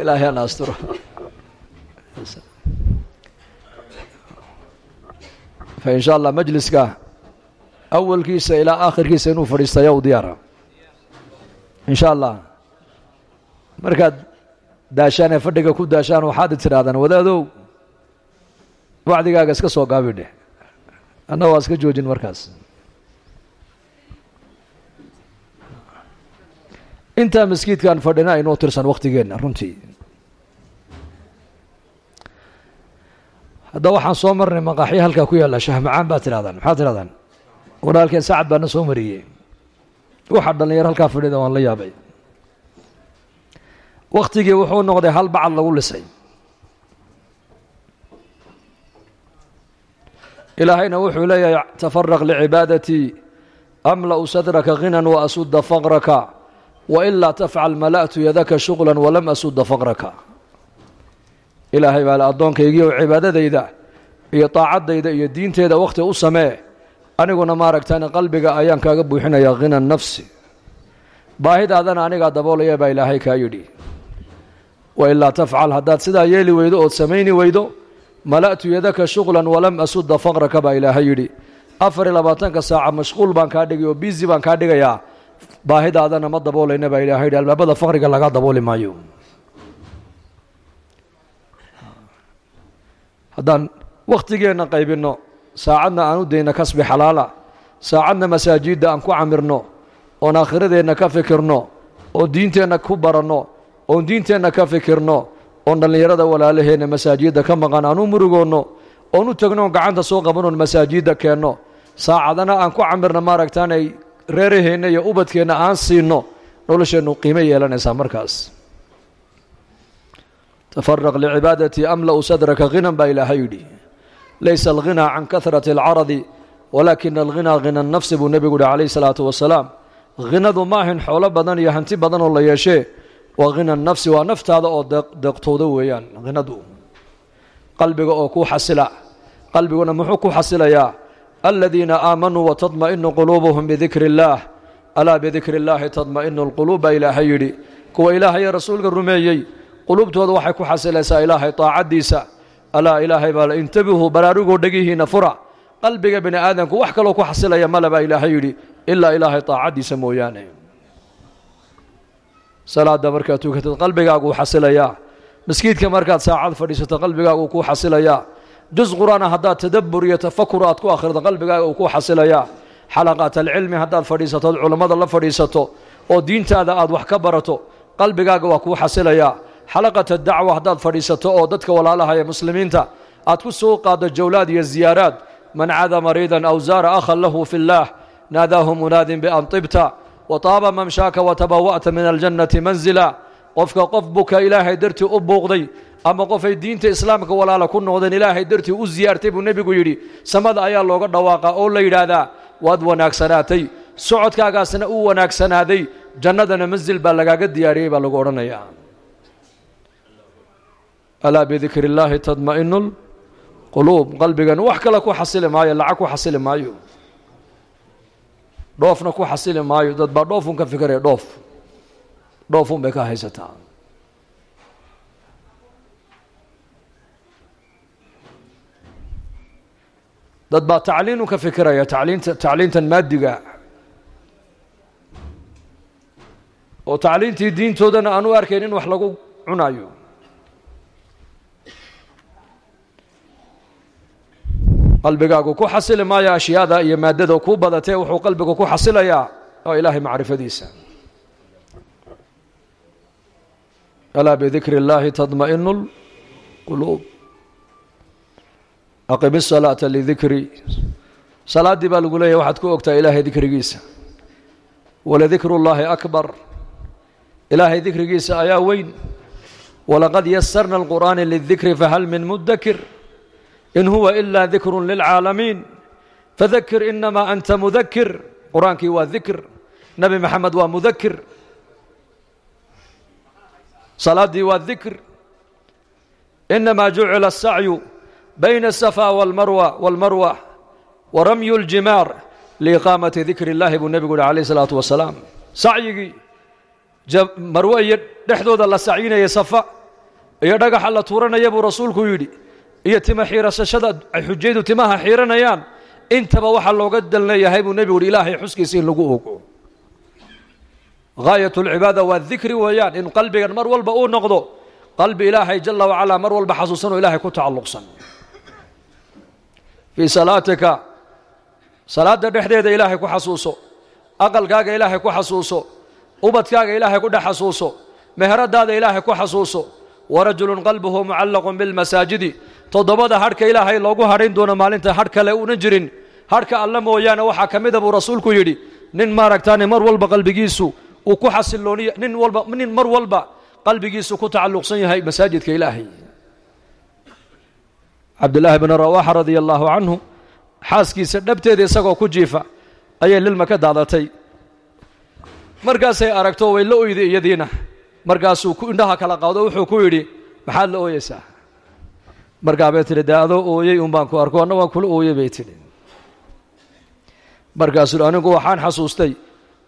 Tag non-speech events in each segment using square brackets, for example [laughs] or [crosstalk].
ilaahay ana asturo fa in sha allah majliska awalkiisa ilaa aakhirkiisa inuu fadhiistaya u diyaara in sha allah. Markaad daashaan ee fadhiga ku daashaan waxaad tidhahdaan wadaadow wacdigaaga iska soo gaabi dheh anna waa iska joojin markaas intaa maskiidkaan fadhina aynoo tirsan wakhtigeenna runtii. Hadda waxaan soo marnay maqaaxyo halkaa ku yaalla shahmacaan baad tidhahdaan maxaad tidhahdaan walaalkeen sacad baana soo mariyey. Waxaa dhallinyaro halkaa fadhida waan la yaabay. Wakhtigii wuxuu noqday hal bacad lagu lisay. Ilaahayna wuxuu leeyahay tafaraq licibaadatii amla'u sadraka ghinan wa asudda faqraka wailaa tafcal mala'tu yadaka shuqlan walam asudda faqraka ilaahay baa le addoonkaygiioo cibaadadayda iyo daacaddayda iyo diinteeda wakhti u samee aniguna maaragtaan qalbiga ayaan kaaga buuxinayaa khina nafsi baahidaadana anigaa daboolaya baa ilaahay kaa yidhi wailaa tafcal haddaad sidaa yeeli weydo ood samayni weydo mala'tu yadaka shuqlan walam asudda faqraka baa ilaahay yidhi afar iyo labaatanka saaca mashquul baan kaa dhigay oo biisi baan kaa dhigayaa baahidaadana ma daboolayna baa ilahay yidhi albaabada faqriga laga dabooli maayo. Haddaan wakhtigeenna qaybinno saacadna aan u dayno kasbi xalaala saacadna masaajidda aan ku camirno oon aakhiradeenna ka fikirno oon diinteenna ku baranno oon diinteenna ka fikirno oon dhallinyarada walaalaheenna masaajidda ka maqan aan u murugoonno oon u tegno oon gacanta soo qabanoon masaajidda keenno saacadana aan ku camirno maaragtaanay reeraheenna iyo ubadkeenna aan siinno nolosheennu qiimo yeelanaysaa markaas. Tafaraq licibaadatii amla'u sadraka ghinan baa ilaahay yidhi. Laysa alghinaa can kahrati alcaradi walaakina alghinaa hina nafsi buu nebigu yihi calayhi salaatu wasalaam. Hinadu maahin xoolo badan iyo hanti badan oo la yeeshee waa hina nafsi waa naftaada oo deeqtooda weeyaan hinadu qalbiga oo kuu xasila qalbiguna muxuu ku xasilayaa aladiina aamanuu watadma'inu quluubuhum bidikri illaah alaa bidikri illaahi tadma'inu alquluub baa ilaahay yidhi. Kuwa ilaahayee rasuulka rumeeyey quluubtooda waxay ku xasilaysaa ilaahay taacaddiisa. Alaa ilaahay baa intabihuu baraarugoo dhegihiinna fura. Qalbiga bini aadamku wax kaloo ku xasilaya male baa ilaahay yidhi ilaa ilaahay taacaddiisa mooyaane. Salaadda markaad tukatid qalbigaagu xasilayaa. Masjiidka markaad saacad fadhiisato qalbigaagu kuu xasilayaa jus qur'aana haddaad tadabbur iyo tafakur aad ku akhrido qalbigaaga uu ku xasilayaa xalaqaat alcilmi haddaad fadhiisato od culammada la fadhiisato oo diintaada aad wax ka barato qalbigaaga waa kuu xasilayaa xalaqata dacwa haddaad fadhiisato oo dadka walaalaha ee muslimiinta aad ku soo qaaddo jawlaad iyo ziyaaraad man cada mariidan aw zaara akhan lahu fi اllaah naadaahu munaadin bian tibta wa taaba mamshaaka watabawa'ta min aljannati manzila qofka qof buka ilaahay dartii u buuqday ama qofay diinta islaamka walaala ku noqdeen ilaahay dartii u siyaartay buu nebigu yidhi samada ayaa looga dhawaaqaa oo la yidhaahdaa waad wanaagsanaatay socodkaagaasna u wanaagsanaaday jannadana mansil baa lagaaga diyaariyey baa lagu odhanayaa. Alaa bidikri illaahi tadma'inu lquluub qalbigan wax kale ku xasili maayo lacag ku xasili maayo. Dhoofna ku xasili maayo dad baa dhoofun ka fikiraya dhoof. Dhoofun bay ka haysataa dad baa tacliinu ka fikiraya tacliinta tacliintan maadiga oo tacliintii diintoodana aan u arkayn in wax lagu cunayo qalbigaagu ku xasili maayo ashyaada iyo maadada kuu badatee wuxuu qalbigu ku xasilayaa oo ilaahay macrifadiisa. Alaa bidikri اllaahi tadma'inu اlquluub aqim isalaata lidikri. Salaaddii baa lagu leeyahy waxaad ku ogtaa ilaahay dikrigiisa. Waladikru llaahi akbar. Ilaahay dikrigiisa ayaa weyn. Walaqad yasarna alqur'aana lidikri fahal min mudakir in huwa ilaa dikrun lilcaalamiin fadakir inamaa anta mudakir qur'aankii waa dikr nebi maxamed waa mudakir salaaddii waa dikr inamaa jucila asacyu bayna الsafا wاlmarwa wاlmarwa waramyu اljimaar liiqaamati dikri اllahi buu nebigu uhi alayh الsalaatu wasalaam sacyigii marwe iyo dhexdooda la sacyinayay safa iyo dhagaxa la tuuranaya buu rasuulku yidhi iyo tima xiirasashada ay xujaydu timaha xiiranayaan intaba waxaa looga dalnayahay buu nebigu uhi ilaahay xuskiisa in lagu ogo gaayat lcibaada waa dikri weeyaan in qalbigan mar walba uu noqdo qalbi ilaahay jala wacalaa mar walba xasuusan oo ilaahay ku tacalluqsan fii salaatika. Salaadda dhexdeeda ilaahay ku xasuuso. Aqalkaaga ilaahay ku xasuuso. Ubadkaaga ilaahay ku dhex xasuuso. Meheradaada ilaahay ku xasuuso. Warajulun qalbuhu mucallaqun bilmasaajidi toddobada hadhka ilaahay loogu hadhayn doono maalinta hadh kale uunan jirin. Hadhka alla mooyaane waxaa ka mida buu rasuulku yidhi nin maaragtaane mar walba qalbigiisu uu ku xasilooniya nin walba nin mar walba qalbigiisu ku tacalluqsan yahay masaajidka ilaahay cabdillaahi bni rawaaxa radia allaahu canhu xaaskiisa dhabteeda isagoo ku jiifa ayay lilma ka daadatay. Markaasay aragto way la oyday iyadiina. Markaasuu indhaha kala qaado wuxuu ku yidhi maxaad la ooyeysaa markaa bay tidhi dee adoo ooyey un baan ku arko anna waan kula ooyey bay tidhi. Markaasuu anigu waxaan xasuustay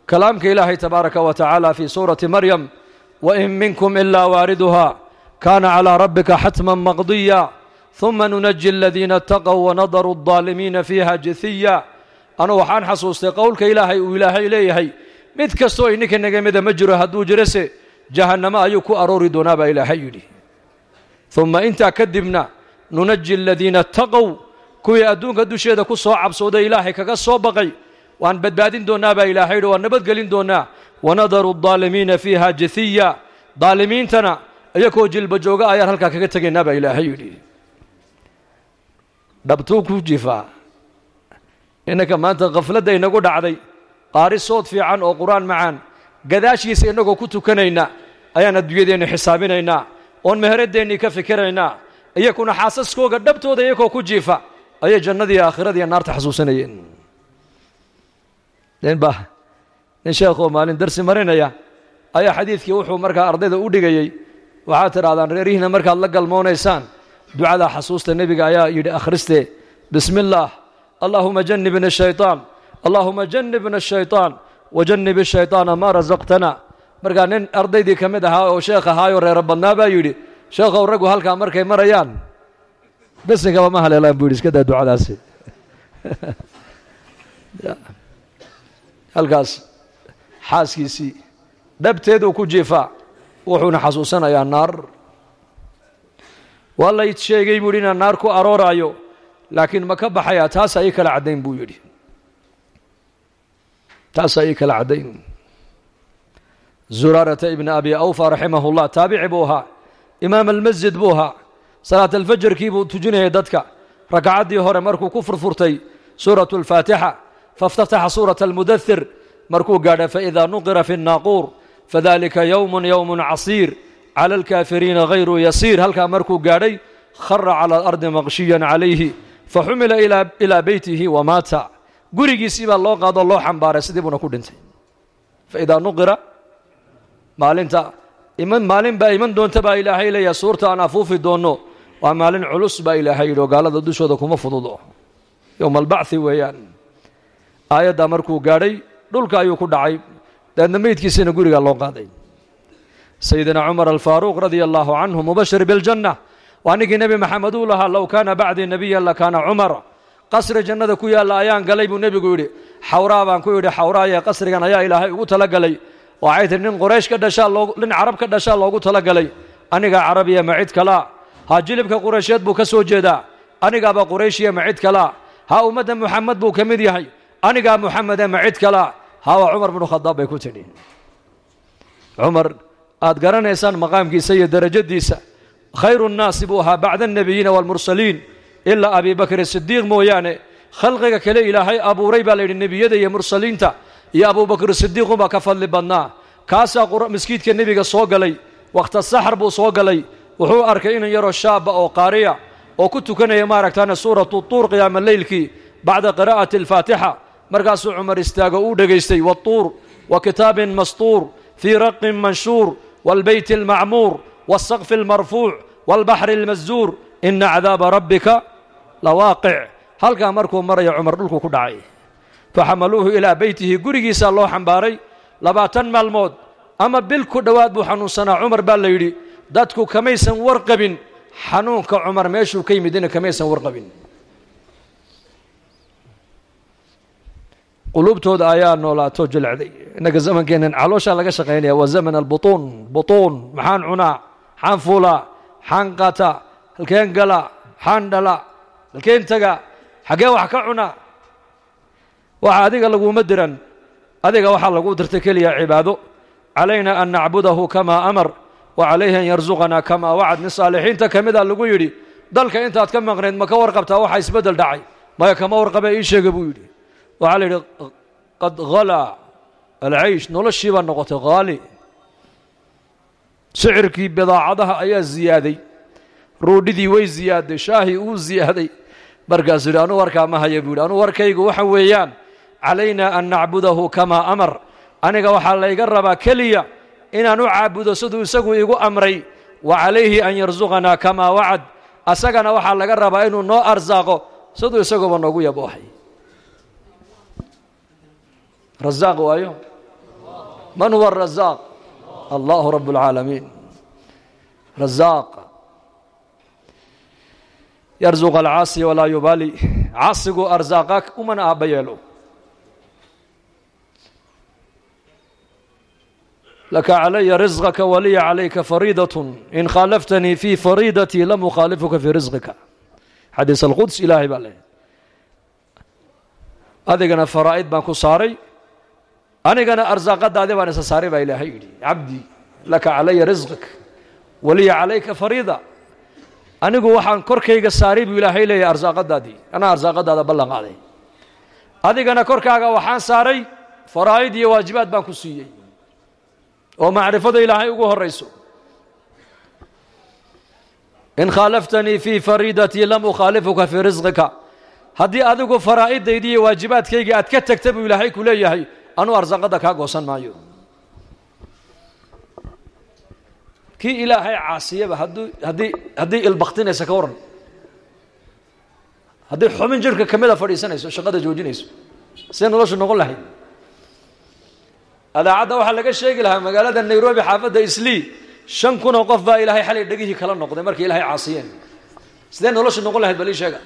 kalaamka ilaahay tabaaraka wa tacaala fii suurati maryam wain minkum ilaa waariduha kaana calىa rabbika xatman maqdiya uma nunaji aladiina taqow wanadaru aldaalimiina fiiha jathiya anu waxaan xasuustay qowlka ilaahay uu ilaahay leeyahay. Mid kastoo ininka nagamida ma jiro hadduu jirase jahannamo ayuu ku aroori doonaa baa ilaahay yidhi. Uma intaa kadibna nunaji aladiina taqow kuwii adduunka dusheeda ku soo cabsooday ilaahay kaga soo baqay waan badbaadin doonnaa baa ilaahay yidhi waan nabadgelin doonnaa. Wanadaru aldaalimiina fiiha jathiya daalimiintana iyakoo jilba jooga ayaan halkaa kaga tegaynaa baa yidhi dhabtuu ku jifaa. Innanka maanta khafladda inagu dhacday. Qaari sood fiican oo qur'aan macaan. Gadaashiisa innagoo ku tukanayna ayaan adduunyadeenni xisaabinaynaa oon meheradeennii ka fikiraynaa iyakuna xaasaskooga dhabtooda iyakoo ku jiifa. Ayay jannadii aakhiradiiyo naarta xasuusanayeen. Ninba nin sheekhoo maalin darsi marinaya ayaa xadiidkii wuxuu markaa ardayda u dhigayey waxaad tidhahdaan reerihiina markaad la galmoonaysaan ducada xasuusta nebiga ayaa yidhi akhriste bismi illaah allaahuma jannibna shaytaan allahuma jannibna shaytaan wajannib shayطaana maa razaqtana. Markaa nin ardaydii ka mid ahaa oo sheekh ahaayoo reero badnaa baa yidhi sheekhow raggu halkaa markay marayaan besnikaba ma haleelaan buu yidhi iskadaa ducadaasi. [laughs] Halkaas xaaskiisii dhabteeduu ku jiifaa wuxuuna xasuusanayaa naar waa lay sheegay buu yidhi inaan naar ku arooraayo laakiin ma ka baxayaa taasaa ii kala caddayn buu yidhi taasaa ii kala caddayn zuraarata ibni abi awfa raximahu llah taabici buu ahaa imaam almasjid buu ahaa salaat alfajarkii buu tujinayay dadka rakacaddii hore markuu ku furfurtay suuratu alfaatixa fاftataxa suuraة almudahir markuu gaadha faإida nuqira fi الnaaquur fadalika yowm yowm casiir clى اlkaafiriina hayru yasiir halkaa markuu gaadhay khara calى اlardi maqshiya calayhi faxumila ilaa beytihi wamaata gurigiisii baa loo qaado loo xambaaray sidii buuna ku dhintay faidaa nuqira maalinta iman maalin baa iman doonta baa ilaahay leeyaha suurta aan afuufi doonno waa maalin culus baa ilaahay yidhi oo gaalada dushooda kuma fududo yowma albachi weeyaan aayaddaa markuu gaadhay dhulka ayuu ku dhacay daedna meydkiisina gurigaa loo qaaday sayidina cumar alfaaruuq radia allaahu canhu mubashir biljanna waa ninkii nebi maxamed uu lahaa low kaana bacdii nebiyan lakaana cumar qasri jannada ku yaalla ayaan galay buu nebigu yidhi xawraa baan ku yidhi xawraaye qasrigan ayaa ilaahay ugu tala galay waxay tihi nin qoraysh ka dhashaa loo nin carab ka dhashaa loogu tala galay anigaa carabiya ma cid kalaa ha jilibka quraysheed buu ka soo jeedaa anigaaba qurayshiya ma cid kalaa ha ummadda muxamed buu ka mid yahay anigaa muxamede ma cid kalaa ha cumar binu khadaab bay ku tidhi aad garanaysaan maqaamkiisa iyo derajadiisa khayru nnaasi buu ahaa bacda annebiyiina waalmursaliin ilaa abi bakr sidiiq mooyaane. Khalqiga kale ilaahay abuuray baa layidhi nebiyada iyo mursaliinta iyo abubakr sidiiqunbaa ka fadli badnaa. Kaasaa maskiidka nebiga soo galay wakhta saxar buu soo galay. Wuxuu arkay inan yaroo shaaba oo qaariya oo ku tukanaya maaragtaane suuratu tuur qiyaama leylkii bacda qiraa'ati alfaatixa. Markaasuu cumar istaago uu dhegaystay watuur wa kitaabin mastuur fii raqin manshuur waalbeyti almacmuur waasaqfi almarfuuc waalbaxri almasduur ina cadaaba rabbika lawaaqic halkaa markuu maraya cumar dhulku ku dhacay faxamaluuhu ilaa beytihi gurigiisaa loo xambaaray labaatan maalmood ama bil ku dhowaad buu xanuunsanaa cumar baa la yidhi dadku kamaysan warqabin xanuunka cumar meeshuu ka yimidina kamaysan warqabin quluubtooda ayaa noolaato jilcday innaga zamankeennan calooshaa laga shaqaynaya waa zaman albutuun butuun maxaan cunaa xaan fuulaa xaan qata halkeen gala xaan dhala halkeen taga xaggee wax ka cunaa. Waxa adiga laguma diran adiga waxaa lagu dirtay keliya cibaado. Calayna an nacbudahu kamaa amar wa calayhi an yarsuqanaa kamaa wacad. Nin saalixiinta ka mida lagu yidhi dalka intaad ka maqnayd ma ka warqabtaa waxa isbeddel dhacay. Maya kama warqabe ii sheega buu yidhi waxaa la yidhi qad halaa alcaysh noloshii baa noqotay haali sicirkii bidaacadaha ayaa ziyaaday ruudhidii way ziyaaday shaahii uu ziyaaday markaasuu yidhi anuu warkaa ma haya buu yidhi anuu warkaygu waxa weeyaan calayna an nacbudahu kamaa amar aniga waxaa layga rabaa keliya inaan u caabudo siduu isagu igu amray wa calayhi an yarsuqanaa kamaa wacad asagana waxaa laga rabaa inuu noo arsaaqo siduu isaguba noogu yaboohay razaaq waayo man huwa arazaaq allahu rabb اlcaalamiin razaaq yarzuq alcaasi walaa yubaali caasigu arsaaqa umana aabba yeelo. Laka calaya risqaka waliya calayka fariidaة in khaalaftanii fii fariidatii lam ukhaalifuka fii risqika xadiis alquds ilaahay baa leehay adigana faraa'id baan ku saaray anigana arsaaqadaadi baan isa saaray baa ilaahay yidhi cabdii laka calaya risqak waliya calayka fariida. Anigu waxaan korkayga saaray buu ilaahay leeyahay arsaaqadaadii anaa arsaaqadaada ballan qaaday. Adigana korkaaga waxaan saaray faraa'id iyo waajibaad baan ku siiyey. Oo macrifada ilaahay ugu horayso in khaalaftanii fii fariidatii lam ukhaalifuka fii risqika haddii adigu faraa'idaydi iyo waajibaadkayga aad ka tegta buu ilaahay ku leeyahay anuu arsaaqada kaa goosan maayo. Kii ilaahay caasiyaba hadduu haddii haddii ilbaktinaysa ka waran haddii xubin jirhka ka mida fadhiisanayso shaqada joojinayso. See noloshu noqon lahayd. Adaacadda waxaa laga sheegi lahaa magaalada nairobi xaafadda islii. Shan kun oo qof baa ilaahay xalay dhegihii kala noqday markay ilaahay caasiyeen. Sidee noloshu noqon lahayd bal ii sheega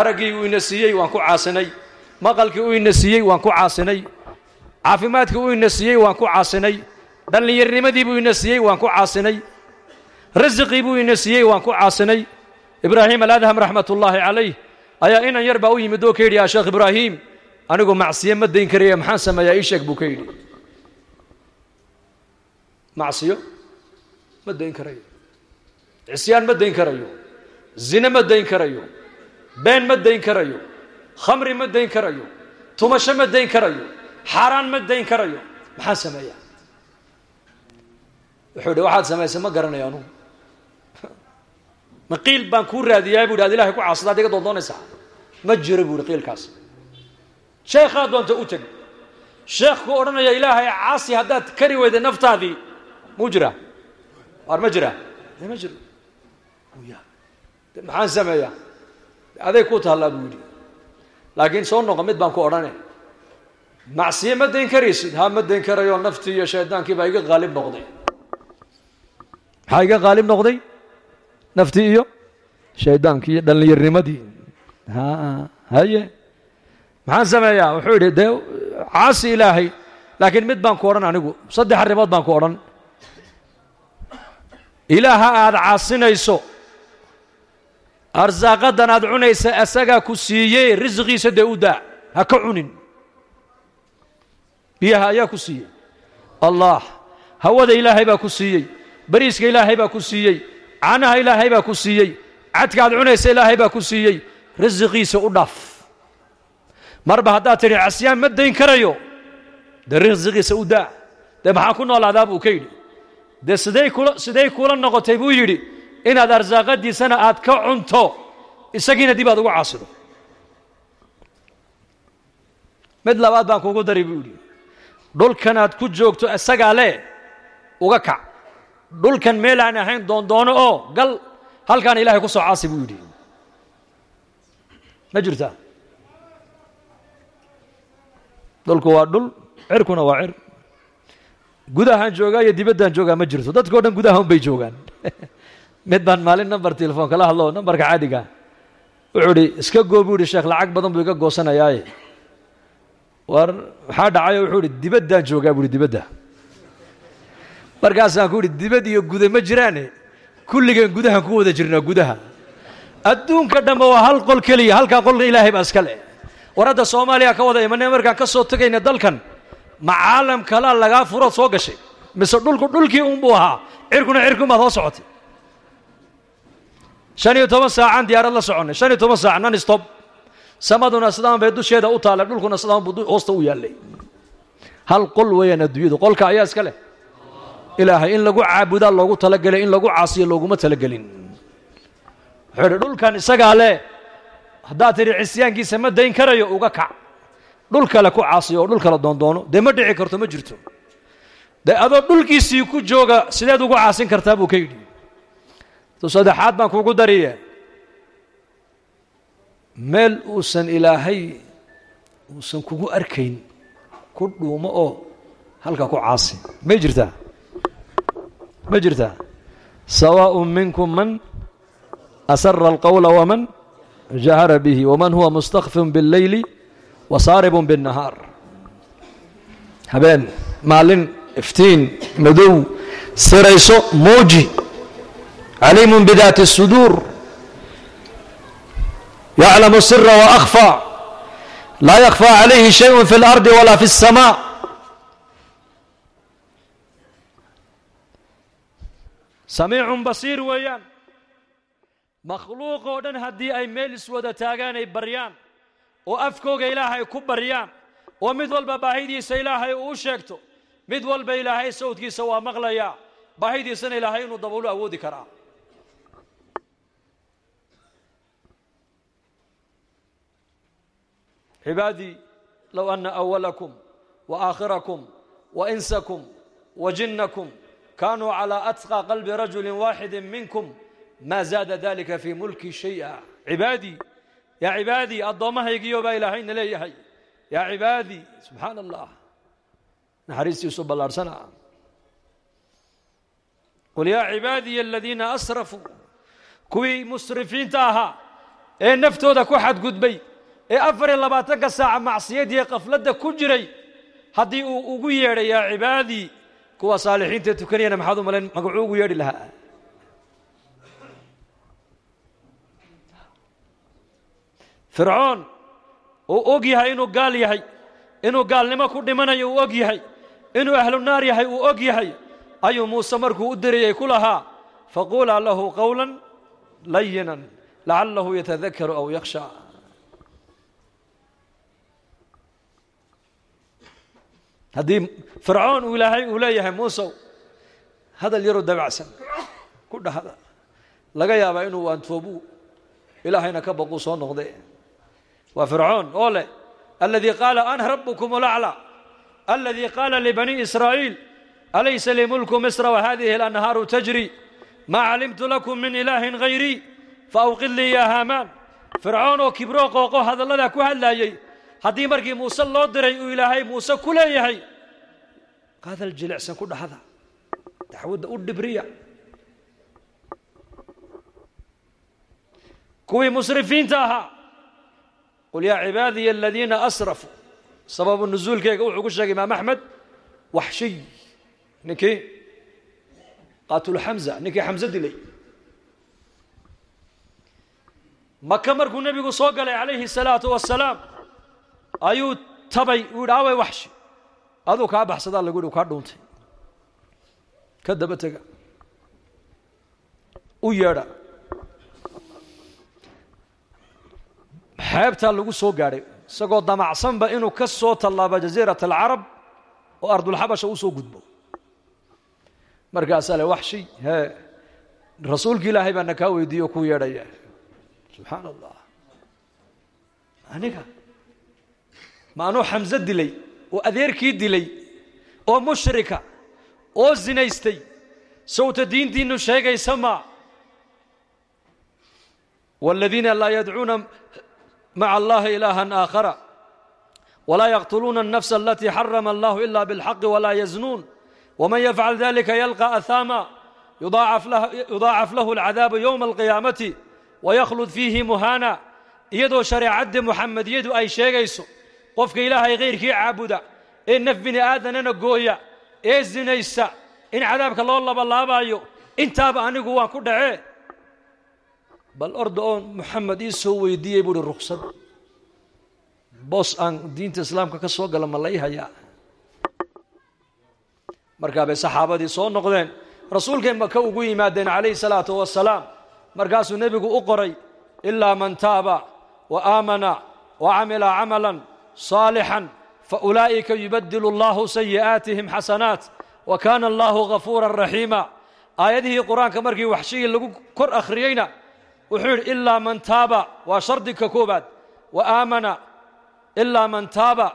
araggii uu ina siiyey waan ku caasinay. Maqalkii uu ina siiyey waan ku caasinay. Caafimaadkii uu ina siiyey waan ku caasinay. Dhallinyarnimadii buu ina siiyey waan ku caasinay. Rasiqii buu ina siiyey waan ku caasinay. Ibraahim aladham raxmat ullaahi calayh ayaa inan yar baa u yimid oo ka yidhi sheekh ibraahim anigu macsiye ma dayn karaya maxaan sameeyaa ii sheeg buu ka yidhi. Macsiyo? Ma dayn karayo. Cisyaan ma dayn karayo. Zine ma dayn karayo been ma dayn karayo khamri ma dayn karayo tumasho ma dayn karayo xaaraan ma dayn karayo maxaan sameeyaa? Wuxuu idhi waxaad samaysay ma garanayo anugu [laughs] ma qiil baan kuu raadiyaa bu ad ilahay ku caasada ad iga doondoonaysaa. Ma jiro ihi qiilkaas. Sheekhaa doonta u teg sheekh ku odhanaya ilaahay caasi haddaad kari weyday naftaadii muu jiraa waar ma jiraa de ma jiro. Maxaan sameeyaa aday ku taallaa buu yidhi. Laakiin soo noqo mid baan ku odhane. Macsiye ma dayn karaysid? Ha ma dayn karayo naftii iyo shaydaankii baa iga qaalib noqday. Maxaa iga qaalib noqday? Naftii iyo shaydaankii iyo dhallinyarnimadii. Ha haye. Maxaan sameeyaa? Wuxuu yidhi dee caasi ilaahay. Laakiin mid baan ku odhan anigu. Saddex arrimood baan ku odhan. Ilaaha aada caasinayso arsaaqadan aad cunaysa asagaa ku siiyey risqiisa dee u daa. Ha ka cunin. Biyaha ayaa ku siiyey. Allah hawada ilaahay baa ku siiyey. Bariiska ilaahay baa ku siiyey. Caanaha ilaahay baa ku siiyey. Cadka aad cunaysa ilaahay baa ku siiyey. Risiqiisa u dhaaf. Marba haddaad tidhi casyaan ma dayn karayo. Dee risiqiisa u daa. Dee maxaa ku noolaadaa buu ka yidhi? Dee siday kula siday kula noqotay buu yidhi inaad arsaaqadiisana aad ka cunto isagiina dib aad ugu caasido. Mid labaad baan kuugu dari buu yidhi dhulkanaad ku joogto isagaa le uga kac. Dhulkan meel aan ahayn doondoono oo gal halkaan ilaahay ku soo caasi buu yidhi. Ma jirtaa dhulku waa dhul cirkuna waa cir. Gudahaan joogaa iyo dibaddaan joogaa ma jirto. Dadkao dhan gudaha un bay joogaan [laughs] mid baan maalin number telefoon kala hadlo numbarka caadiga. Wuxuu idhi iska goo buu sheekh lacag badan buu iga goosanayaaye war maxaa dhacayo wuxuu idhi dibaddaan joogaa buu ihi dibadda. Markaasaan ku idhi dibad iyo guda ma jiraane. Kulligeen gudahan ku wada jirnaa gudaha. Adduunka dhanba waa hal qol keliya halkaa qolna ilaahay baa iska leh. War hadda soomaaliya ka wada imanee markaan ka soo tegayna dalkan ma caalam kalaa lagaa furood soo gashay. Mise dhulku dhulkii unbuu ahaa. Cirkuna cirkunbaad hoo socotay shan iyo toban saacaan diyaarad la soconnay shan iyo toban saac non samaduna sidaan bay dusheeda u taallay dhulkuna sidaan buu hoosta u yaallay. Hal qol weeyaan adduunyadu qolka ayaa iska leh. Ilaahay in lagu caabudaa loogu talagelay in lagu caasiyo looguma talagelin wuxuu dhulkan isagaa leh haddaad tidhi cisyaankiisa ma dayn karayo uga kac. Dhul kale ku caasiyo oo dhul kale doondoono. Dee ma dhici karto ma jirto. Dee adoo dhulkiisii ku jooga sideed ugu caasin kartaa buu ka yidhi tu saddexaad baan kuugu dariye meel uusan ilaahay uusan kugu arkayn ku dhuumo oo halka ku caasi may jirtaa ma jirtaa sawaaءun minkum man asara alqowla waman jahara bihi waman huwa mustakfin biاlleyli wasaaribun biاnnahaar habeen maalin iftiin madow sirayso muuji caliimun bidaati الsuduur yaclamu sira waأkhfى laa yakfى calayhi shayء fi اlardi wala fi الsamاء samiicun basiir weeyaan makhluuq oo dhan haddii ay meel iswada taagaan ay baryaan oo afkooga ilaahay ku baryaan oo mid walba baahidiisa ilaahay uu sheegto mid walba ilaahay sawdkiisa waa maqlayaa baahidiisana ilaahay inuu daboolo awoodi karaa cibaadii low ana awalakum waaaakhirakum wainsakum wajinnakum kaanuu calaa atqى qalbi rajuli waaxidi minkum maa zaada dalika fii mulki shaya cibaadii yaa cibaadii addoommahaygiyo baa ilaahayna leeyahay yaa cibaadii subxaan allah naxariistiisu ballaarhsana qul yaa cibaadiya aladiina asrafuu kuwii musrifiinta ahaa ee naftooda ku xadgudbay ee afar iyo labaatanka saaca macsiyadiiyo qafladda ku jiray haddii uu ugu yeedhay yaa cibaadii kuwa saalixiinta tukanayana maxaad u malayn magacuu ugu yeedhi lahaa. Fircoon uu og yahay inuu gaal yahay inuu gaalnimo ku dhimanayo uu og yahay inuu ahlu naar yahay uu og yahay ayuu muuse markuu u dirayay ku lahaa faquulaa lahu qowla layinan lacalahu yatadakaru aw yakhsha haddii fircoon uu ilaahay uu leeyahay muusow hadal yaroo dabacsan. Ku dhahda. Laga yaabaa inuu waantoobu. Ilaahayna ka baquu soo noqde. Waa fircoon oo leh aladii qaala ana rabukum alaclى aladii qaala libani israa'iil alaysa lii mulku misra wahadihi اlanhaaru tajri. Ma calimtu lakum min ilaahin hayrii faawqid lii ya haamaan. Fircoon oo kibroo qooqo hadalladaa ku hadlaayey haddii markii muuse loo diray uu ilaahay muuse ku leeyahay qaadal jilicsan ku dhahda dacwadda u dhibriya. Kuwii musrifiinta ahaa qul yaa cibaadiya aladiina asrafuu sababu nusuulkeyga wuxuu ku sheegay imaam axmed waxshiy ninkii qaatulu xamza ninkii xamse dilay. Maka markuu nebigu soo galay calayhi الsalaatu wasalaam ayuu tabay uu yidhi away waxshi. Aduu kaa baxsadaa lagu yidhi kaa dhuuntay. Ka daba tega. U yeedha. Xeebtaa lagu soo gaadhay. Isagoo damacsanba inuu ka soo tallaabo jaziirat alcarab oo ardulxabasha u gudbo. Markaasaa waxshi hee rasuulki ilaahay baana kaa weydiiye o kuu yeedhaya. Subxaan allah aniga maanuu xamse dilay oo adeerkii dilay oo mushrika oo sinaystay sawta diintiinnu sheegaysa maa waaladiina laa yadcuuna maca allahi ilaahan aakhara. Walaa yaqtuluuna alnafsa alatii xarama allahu ila bilxaqi walaa yaznuun. Waman yafcal dalika yalqa ahaama yudaacaf lahu alcadaabu yowma alqiyaamati wayahlud fiihi muhaana. Iyadoo shareecadda muxamediyadu ay sheegayso qofka ilaahay khayrkii caabuda ee naf bini aadanana gooya ee sinaysa in cadaabka loo labalaabaayo intaaba anigu waan ku dhacee. Bal orda oo moxamed ii soo weydiiyey buuhi ruksad boos aan diinta islaamka ka soo gala ma lay hayaa markaa bay saxaabadii soo noqdeen. Rasuulkay maka ugu yimaadeen calayhi salaatu wasalaam markaasuu nebigu u qoray ilaa man taaba wa aamana wa camila camalan saalixan fa ulaa'ika yubadilu allahu sayi'aatihim xasanaat wa kaana allahu ghafuuran raxiima aayadihii qur'aanka markii waxshigii lagu kor akhriyeyna wuxuu yidhi ilaa man taaba waa shardika koobaad wa aamana ilaa man taaba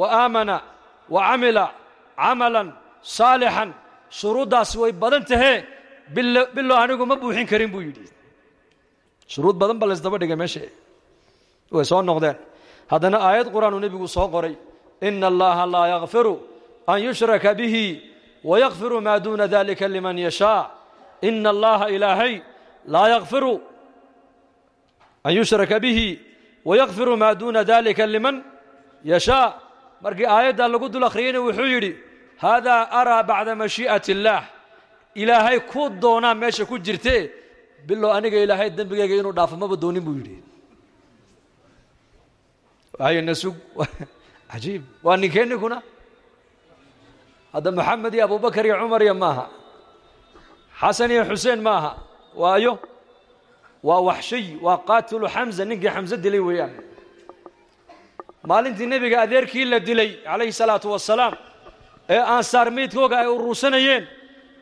wa aamana wa camila camalan saalixan shuruuddaasi way badan tahee bilo anigu ma buuxin karin buu yidhi shuruud badan ba laysdaba dhigay meesha soo noqdeen haddana aayad qur'aanuu nebigu soo qoray ina allaha laa yakfiru an yushraka bihi wayakfiru maa duuna dalika liman yashaa ina allaha ilaahay laa yakfiru an yushraka bihi wayakfiru maa duuna dalika liman yashaa markii aayaddaa lagu dul akhriyeyna wuxuu yidhi haadaa araa bacda mashii'ati illaah ilaahay ku doonaa meesha ku jirte bilow aniga ilaahay dembigayga inuu dhaafo maba doonin buu yidhi waayna sug [laughs] cajiib waa ninkeennikuna hadda moxamed iyo abubakar iyo cumar iyo maaha xasan iyo xuseen maaha waayo waa waxshiy waa qaatilu xamza ninkii xamse dilay weeyaan maalintii nebiga adeerkii la dilay calayhi salaatu wasalaam ee aansaar meydkooga ay uruursanayeen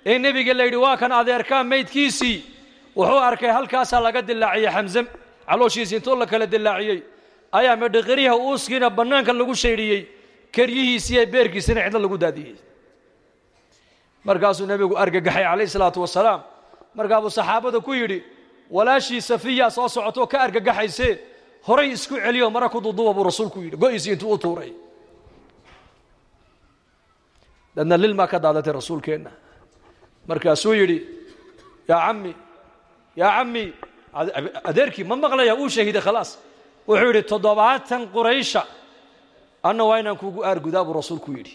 ee nebiga la yidhi waa kan adeerkaa meydkiisii. Wuxuu arkay halkaasaa laga dilaaciyey xamse calooshiisii intoo la kala dilaaciyey ayaa medhiqiryaha uuskiina bannaanka lagu shaydhiyey keryihiisii ee beerkiisina cidlo lagu daadiyey. Markaasuu nebigu argagaxay calayhi salaatu wasalaam. Markaabuu saxaabada ku yidhi walaashii safiya soo socotoo ka argagaxaysee horay isku celiyo mara ku duduba buu rasuulku yidhi. Go-iisii intuu u tuuray. Dadna lil ka daadatay rasuulkeenna. Markaasuu yidhi yaa cammi yaa cammi adeerkii ma maqlaya uu shahiiday khalaas wuxuu yidhi toddobaatan quraysha anna waa inaan kuugu aargudaa buu rasuulku yidhi.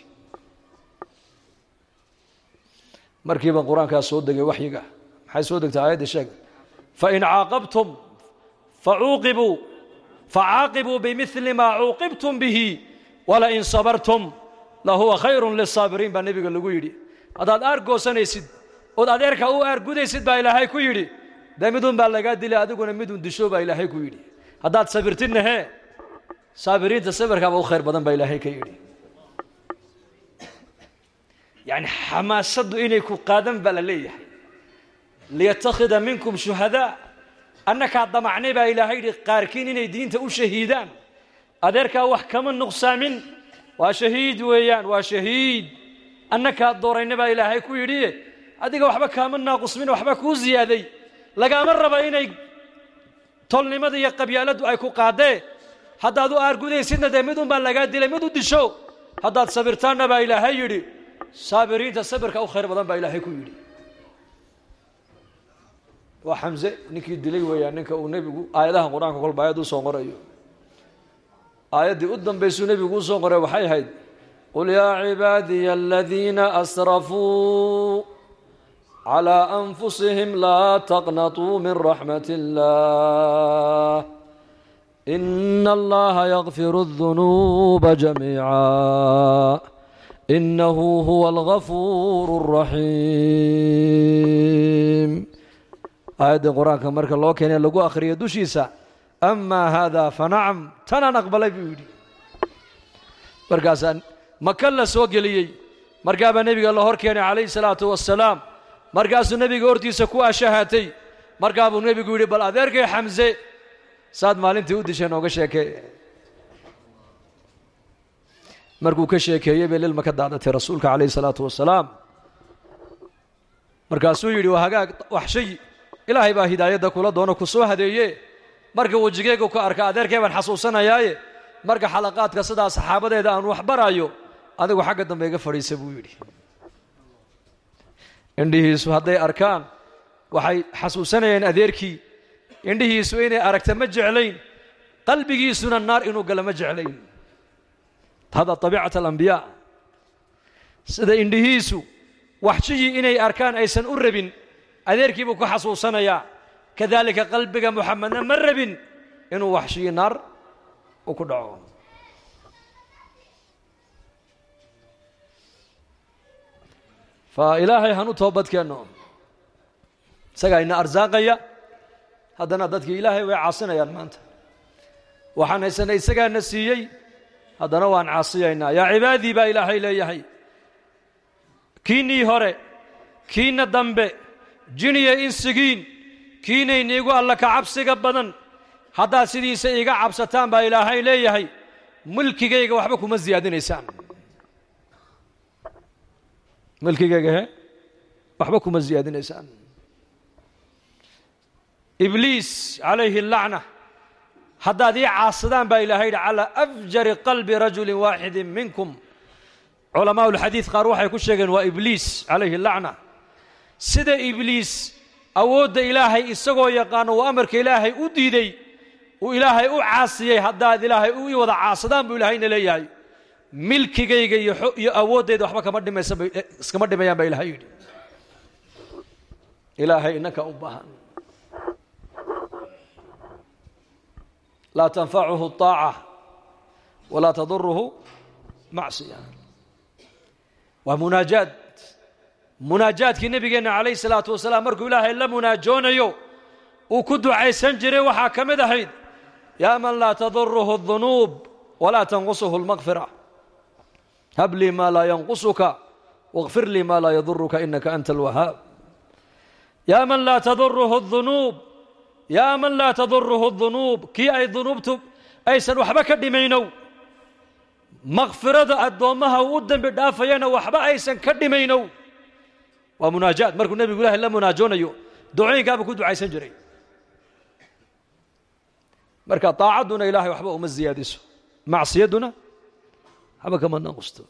Markiiba qur'aankaa soo degay waxyiga maxay soo degtay aayadda sheeg? Fain caaqabtum facuuqibuu facaaqibuu bimili maa cuuqibtum bihi walain sabartum lahuwa khayrun lisaabiriin baa nebiga lagu yidhi. Haddaad aargoosanaysid ood adeerkaa u aargudaysid baa ilaahay ku yidhi dee midun baa lagaa dilay adiguna midun disho baa ilaahay ku yidhi haddaad sabirtidna hee saabiriinta sabirkaaba u khayr badan baa ilaahay ka yidhi. Yacni xamaasaddu inay ku qaadan baa la leeyahay. Liyattakhida minkum shuhadaa annakaa damacnay baa ilaahay yidhi qaarkiin inay diinta u shahiidaan. Adeerkaa wax kama nuqsaamin. Waa shahiid weeyaan waa shahiid. Annakaa doorayna baa ilaahay ku yidhi adiga waxba kaama naaqusmin waxba kuu ziyaaday. Lagaama raba inay tolnimada iyo qabyaaladdu ay ku qaadee haddaad u aargudaysidna dee midun baa lagaa dilay mid u disho haddaad sabirtaanna baa ilaahay yidhi saabiriinta sabirka u khayr badan baa ilaahay ku yidhi. Waa xamse ninkii dilay weeyaan ninka uu nebigu aayadaha qur'aanka kolba aayad u soo qorayo. Aayaddii u dambaysuu nebigu u soo qoray waxay ahayd qul yaa cibaadiya aladiina asrafuu calىa anfusihim laa taqnatuu min raxmat اllah ina allaha yakfiru الdunuuba jamiica inahu huwa algafuur الraxiim aayaddii qur-aanka marka loo keenay lagu akhriyo dushiisa ama hada fanacam tanaan aqbalay buu yidhi markaasaa maka la soo geliyey markaabaa nebiga la hor keenay calayhi salaatu wasalaam markaasuu nebiga hortiisa ku ashahatay markaa buu nebigu yidhi bal adeerkay xamse saad maalintii u disheen ooga sheekee. Markuu ka sheekeeyey bay lilma ka daadatay rasuulka calayhi salaatu wasalaam. Markaasuu yidhi waa hagaag waxshay ilaahay baa hidaayadda kula doono ku soo hadeeye. Marka wejigeegu ka arka adeerkay baan xasuusanayaaye. Marka xalaqaadka sidaa saxaabadeeda aan wax baraayo adigu xagga dambe iga fadhiisa buu yidhi indhihiisu hadday arkaan waxay xasuusanayeen adeerkii. Indhihiisu inay aragta ma jeclayn qalbigiisuna naar inuu gala ma jeclayn. Hada abiicat alambiyaa sida indhihiisu waxshigii inay arkaan aysan u rabin adeerkii buu ku xasuusanayaa. Kadalika qalbiga muxamedna ma rabin inuu waxshigii naar u ku dhaco fa ilaahay hanu toobadkeenno. Isagaa ina arsaaqaya. Haddana dadkii ilaahay way caasinayaan maanta. Waxaan haysanay isagaana siiyey. Haddana waan caasiyaynaa. Yaa cibaadii baa ilaahay leeyahay. Kiinnii hore kiinna dambe jiniya insigiin kiinayniigu alla ka cabsiga badan. Haddaad sidiisa iiga cabsataan baa ilaahay leeyahay mulkigayga waxba kuma siyaadinaysaan mulkigayga he waxba kuma siyaadinaysaan ibliis calayhi alacna haddaad ii caasadaan baa ilaahay yidhi calaa afjari qalbi rajulin waaxidin minkum. Culamaa qaar waxay ku sheegeen waa ibliis calayhi lacna sida ibliis awoodda ilaahay isagoo yaqaano uu amarka ilaahay u diiday uu ilaahay u caasiyey haddaad ilaahay u wada caasadaan buu ilaahayna leeyahay milkigayga iyo awooddayda waxba kama dhimaysa iskama dhimayaan baa ilahay yidhi ilaahay inanka u baahan laa tanfacuhu طaaca walaa taduruhu macsiya waa munaajaad munaajaadkii nebigeenna calayh salaatu wasalaam markuu ilaahay la munaajoonayo uu ku ducaysan jiray waxaa ka mid ahayd yaa man laa taduruhu الdunuub walaa tanqusuhu اlmaqfira hab lii maa laa yanqusuka wاغfir lii maa laa yaduruka inaka anta alwahaab yaa man laa taduruhu الdunuub yaa man laa taduruhu dunuub kii ay dunuubtu aysan waxba ka dhimaynow makfirada addoommaha uu u dembi dhaafayana waxba aysan ka dhimaynow waa munaajaad markuu nebigu ilaahay la munaajoonayo ducooyinkaabuu ku ducaysan jiray marka daacadduna ilahay waxba uma ziyaadiso macsiyadduna waxba kama naqusto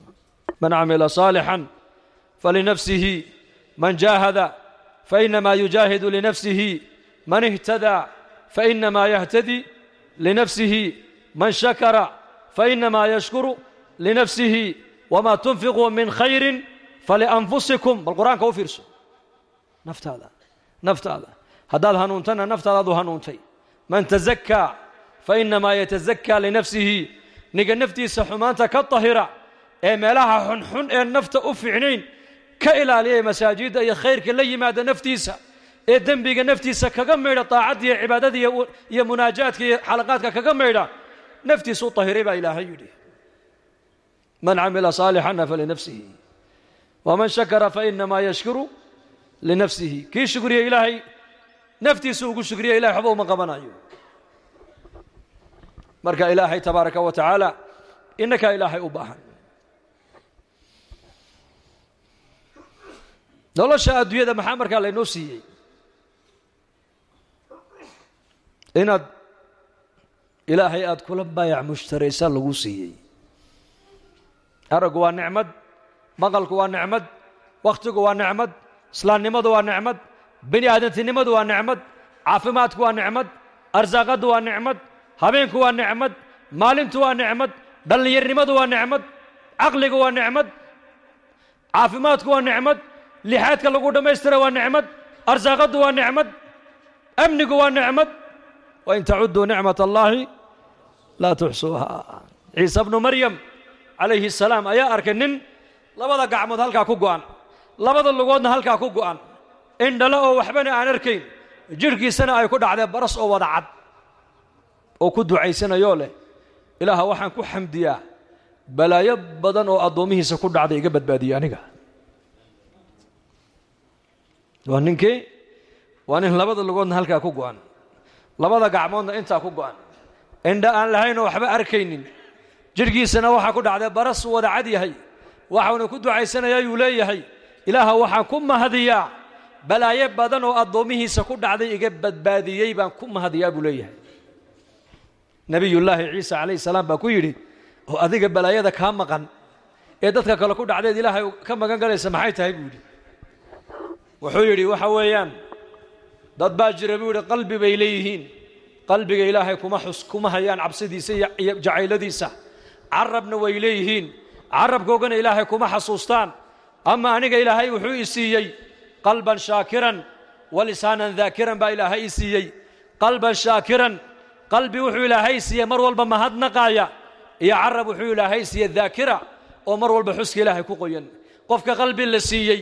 man camila صaalixan falinafsihi. Man jaahada fainamaa yujaahidu linafsihi. Man اhtadaa fainamaa yahtadi linafsihi. Man shakara fainamaa yashkuru linafsihi. Wma tunfiquu min khayri falianfusikum. Bal qur'aanka u fiirso? Naftaada naftaada. Haddaad hanuuntana naftaadaad u hanuuntay. Man tazakaa fainamaa yatazakaa linafsihi ninka naftiisa xumaanta ka tahira ee meelaha xunxun ee nafta u fiicnayn ka ilaaliyay masaajidda iyo khayrka la yimaada naftiisa ee dembiga naftiisa kaga maydha daacadda iyo cibaadada iyo munaajaadka iyo xalaqaadka kaga maydha naftiisa u tahiray baa ilaahay yidhi. Man camila saalixana falinafsihi waman shakara fainamaa yashkuru linafsihi kii shukriya ilaahay? Naftiisa ugu shukriya ilahay waxba uma qabanayo marka ilaahay tabaaraka wa tacaala inakaa ilaahay u baahan. Nolosha adduunyada maxaa markaa laynoo siiyey? Inaad ilaahay aad kula baayac mushtaraysa lagu siiyey. Araggu waa nicmad maqalku waa nicmad wakhtigu waa nicmad islaamnimadu waa nicmad bini aadantinimadu waa nicmad caafimaadku waa nicmad arsaaqaddu waa nicmad habeenku waa nicmad maalintu waa nicmad dhallinyarnimadu waa nicmad caqligu waa nicmad caafimaadku waa nicmad lixaadka lagu dhammaystira waa nicmad arsaaqaddu waa nicmad amnigu waa nicmad. Wain tacuduu nicmat allaahi laa tuxsuuha. Ciise bnu maryam calayhi asalaam ayaa arkay nin labada gacmood halkaa ku go'an labada lugoodna halkaa ku go'an indhale oo waxbana aan arkayn jidhkiisana ay ku dhacdee baras oo wada cad oo ku ducaysanayoo leh ilaaha waxaan ku xamdiyaa balaayo badan oo addoommihiisa ku dhacday iga badbaadiyey aniga. Waa ninkii waa nin labada lugoodna halkaa ku go'an labada gacmoodna intaa ku go'an. Indha aan lahaynoo waxba arkaynin. Jidhkiisana waxaa ku dhacday baras wada cad yahay. Waxauna ku ducaysanayaa yuu leeyahay ilaaha waxaan ku mahadiyaa balaayo badan oo addoommihiisa ku dhacday iga badbaadiyey baan ku mahadiyaa buu leeyahay nebiyullaahi ciisa calayhi salaam baa ku yidhi oo adiga balaayada kaa maqan ee dadka kale ku dhacdeed ilaahay ka magan galaysa maxay tahay? buu yidhi. Wuxuu yidhi waxa weeyaan dad baa jira buu yidhi qalbi bay leeyihiin. Qalbiga ilaahay kuma xus kuma hayaan cabsidiisa iyo jacayladiisa. Carabna way leeyihiin. Carabkoogana ilaahay kuma xasuustaan. Ama aniga ilaahay wuxuu i siiyey qalban shaakiran wa lisaanan daakiran baa ilaahay i siiyey. Qalban shaakiran qalbi wuxuu ilaahay siiyey mar walba mahadnaqaaya iyo carab wuxuu ilaahay siiyey daakira oo mar walba xuska ilaahay ku qoyan. Qofka qalbi la siiyey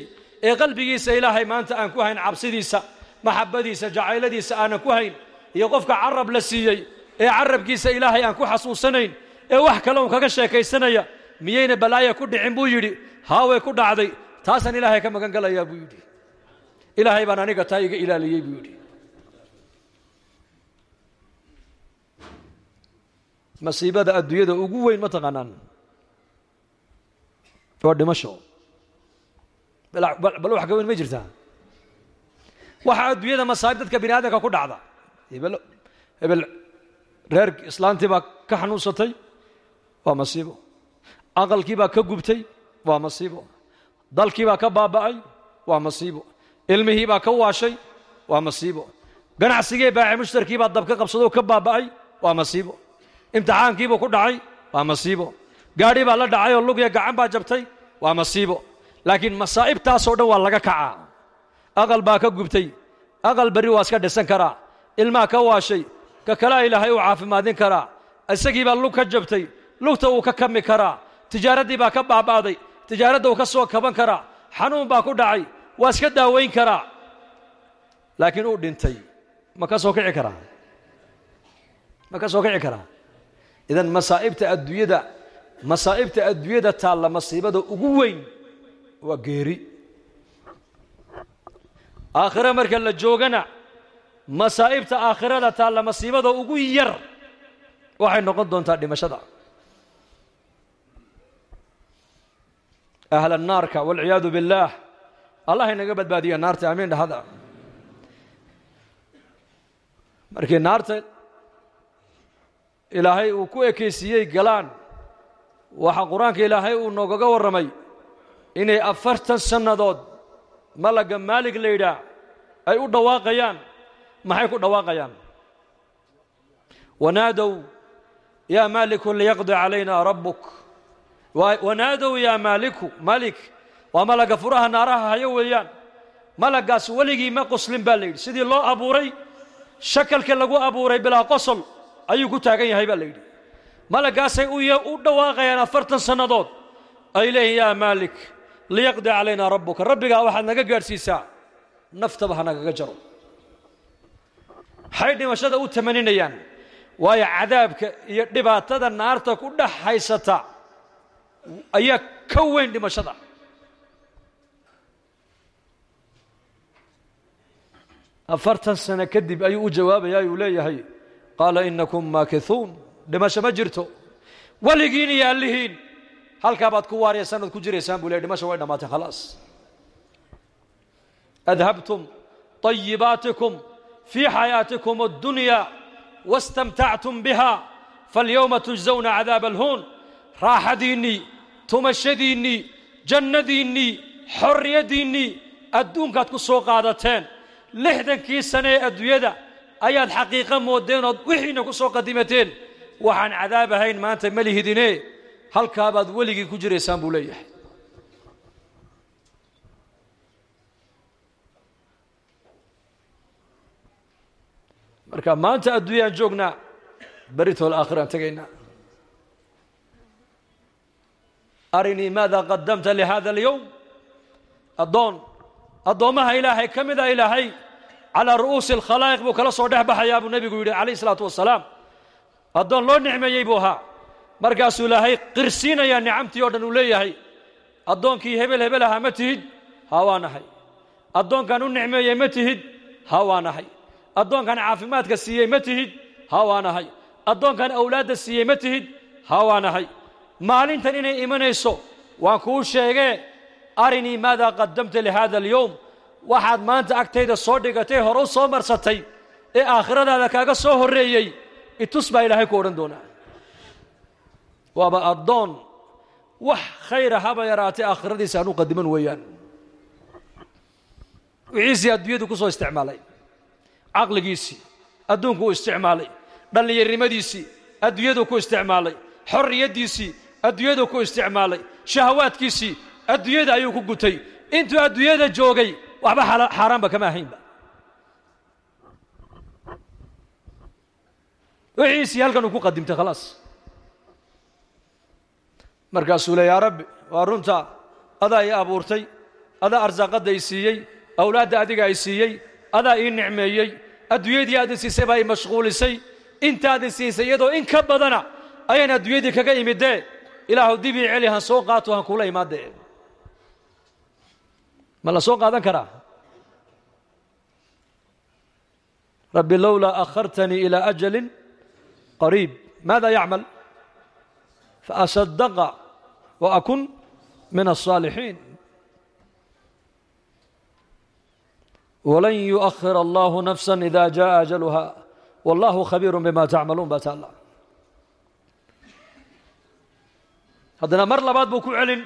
ee qalbigiisa ilaahay maanta aan ku hayn cabsidiisa maxabbadiisa jacayladiisa aanan ku hayn iyo qofka carab la siiyey ee carabkiisa ilaahay aan ku xasuusanayn ee wax kale uun kaga sheekaysanaya miyayna balaaya ku dhicin buu yidhi haaway ku dhacday taasaan ilaahay ka magan galayaa buu yidhi. Ilaahay baan aniga taa iga ilaaliyey buu yidhi masiibada adduunyada ugu weyn ma taqaanaan. Waa dhimasho. Bal wax ka weyn ma jirtaa? Waxa adduunyada masaa'ib dadka bini aadamka ku dhacda. Hebel hebel reer islaantii baa ka xanuunsatay waa masiibo. Aqalkii baa ka gubtay waa masiibo. Dalkii baa ka baaba'ay waa masiibo. Ilmihii baa ka waashay waa masiibo. Ganacsigii baaci mushtarkii baa dabka qabsadoo ka baaba'ay waa masiibo imtixaankiibuu ku dhacay. Waa masiibo. Gaadhi baa la dhacay oo lugya gacan baa jabtay. Waa masiibo. Laakiin masaa'ibtaasoo dhan waa laga kacaa. Aqal baa ka gubtay. Aqal berri waa iska dhisan karaa. Ilmaa ka waashay. Ka kalea ilaahay uu caafimaadin karaa. Isagii baa lug ka jabtay. Lugta uu ka kami karaa. Tijaaraddii baa ka baaba'day tijaaradda uu ka soo kaban karaa. Xanuun baa ku dhacay. Waa iska daawayn karaa. Laakiin uu dhintay. Ma ka soo kici karaa? Ma ka soo kici karaa idan masaa'ibta adduunyada masaa'ibta adduunyada taalla masiibada ugu weyn waa geeri. Aakhire marka la joogana masaa'ibta aakhirada taalla masiibada ugu yar waxay noqon doontaa dhimashada. Ahla naarka walciyaadu biاllaah allah inaga badbaadiya naarta amiin dhahada. Markii naarta ilaahay uu ku ekaysiiyey galaan. Waxaa qur'aanka ilaahay uu noogaga warramay inay afartan sannadood malagga maalig la yidhaah ay u dhawaaqayaan. Maxay ku dhawaaqayaan? Wanaadow yaa maaliku liyaqdi calayna rabbuk. Wanaadow yaa maaliku malik waa malagga furaha naaraha hayo weeyaan. Malaggaas weligii ma qoslin baa la yidhi. Sidii loo abuuray shakalka lagu abuuray bilaa qosol ayuu ku taagan yahay baa la yidhi. Malaggaasay u dhawaaqayaan afartan sannadood. Ay leeyihiin yaa maalik liyaqdi calaynaa rabbuka. Rabbigaa waxaad naga gaadhsiisaa naftaba ha nagaga jaro. Maxay dhimashada u tamaninayaan waayo cadaabka iyo dhibaatada naarta ku dhex haysata ayaa ka weyn dhimashada. Afartan sano kadib ayuu u jawaabayaa uu leeyahay qaala inakum maakithuun dhimasho ma jirto weligiin iyo allihiin halkaa baad ku waaryaysaan oad ku jiraysaan buu ley dhimasho way dhammaatay khalaas adhabtum طayibaatikum fii xayaatikum اddunya wastamtactum biha faاlyowma tujزawna cadaab alhuun raaxadiinnii tumashadiinnii jannadiinnii xorriyaddiinnii adduunkaad ku soo qaadateen lixdankii sane ee adduunyada ayaad xaqiiqo moodeen ood wixiina ku soo qadimateen. Waxaan cadaab ahayn maanta ma lihidine. Halkaabaad weligii ku jiraysaan buu leeyahay. Marka maanta adduunyaan joognaa beritol aakhiraan tegaynaa arinii maada qadamta lihada alyowm addoon addoommaha ilaahay ka mida ilaahay calaa ru'uusi alkhalaa'iq buu kala soo dhex baxayaa buu nebigu yidhi calayh isalaatu wasalaam addoon loo nicmeeyey buu ahaa. Markaasuu ilaahay qirsiinayaa nicamtii oo dhan uu leeyahay. Addoonkii hebel hebel ahaa ma tihid haa waa nahay. Addoonkan u nicmeeyey ma tihid haa waa nahay. Addoonkan caafimaadka siiyey ma tihid haa waa nahay. Addoonkan awlaadda siiyey ma tihid haa waa nahay. Maalintan inay imanayso waan kuu sheegee arinii maadaa qaddamta lihaada alyowm waxaad maanta agtayda soo dhigatay hore u soo marsatay ee aakhiradaada kaaga soo horreeyey itus baa ilaahay ku odhan doonaa. Waaba addoon wax khayra haba yaraatay aakhiradiisa aan u qadiman weeyaan. Wixiisii adduunyadu ku soo isticmaalay caqligiisii adduunku u isticmaalay dhallinyarnimadiisii adduunyadu ku isticmaalay xorriyaddiisii adduunyadu ku isticmaalay shahawaadkiisii adduunyada ayuu ku gutay. Intuu adduunyada joogay waxba xaaraanba kama ahaynba. Wixiisii halkan uu ku qadimtay khalaas. Markaasuu le yaa rabbi waa runta adaa ii abuurtay adaa arsaaqadda i siiyey awlaadda adiga ay siiyey adaa ii nicmeeyey adduunyadii aadin siisay baa i mashquulisay intaadin siisay iyadoo in ka badana ayaan adduunyadii kaga imidee. Ilaahu dib ii celi han soo qaato han kula imaadee ma la soo qaadan karaa? Rabbi lowlaa akhartanii ilaa ajalin qariib. Maada yacmal? Faasadaqa wa akun min alsaalixiin walan yuؤkhir allahu nafsa ida jaءa ajaluha. Wallahu khabiiru bima tacmaluun baa taalla haddana mar labaad buu ku celin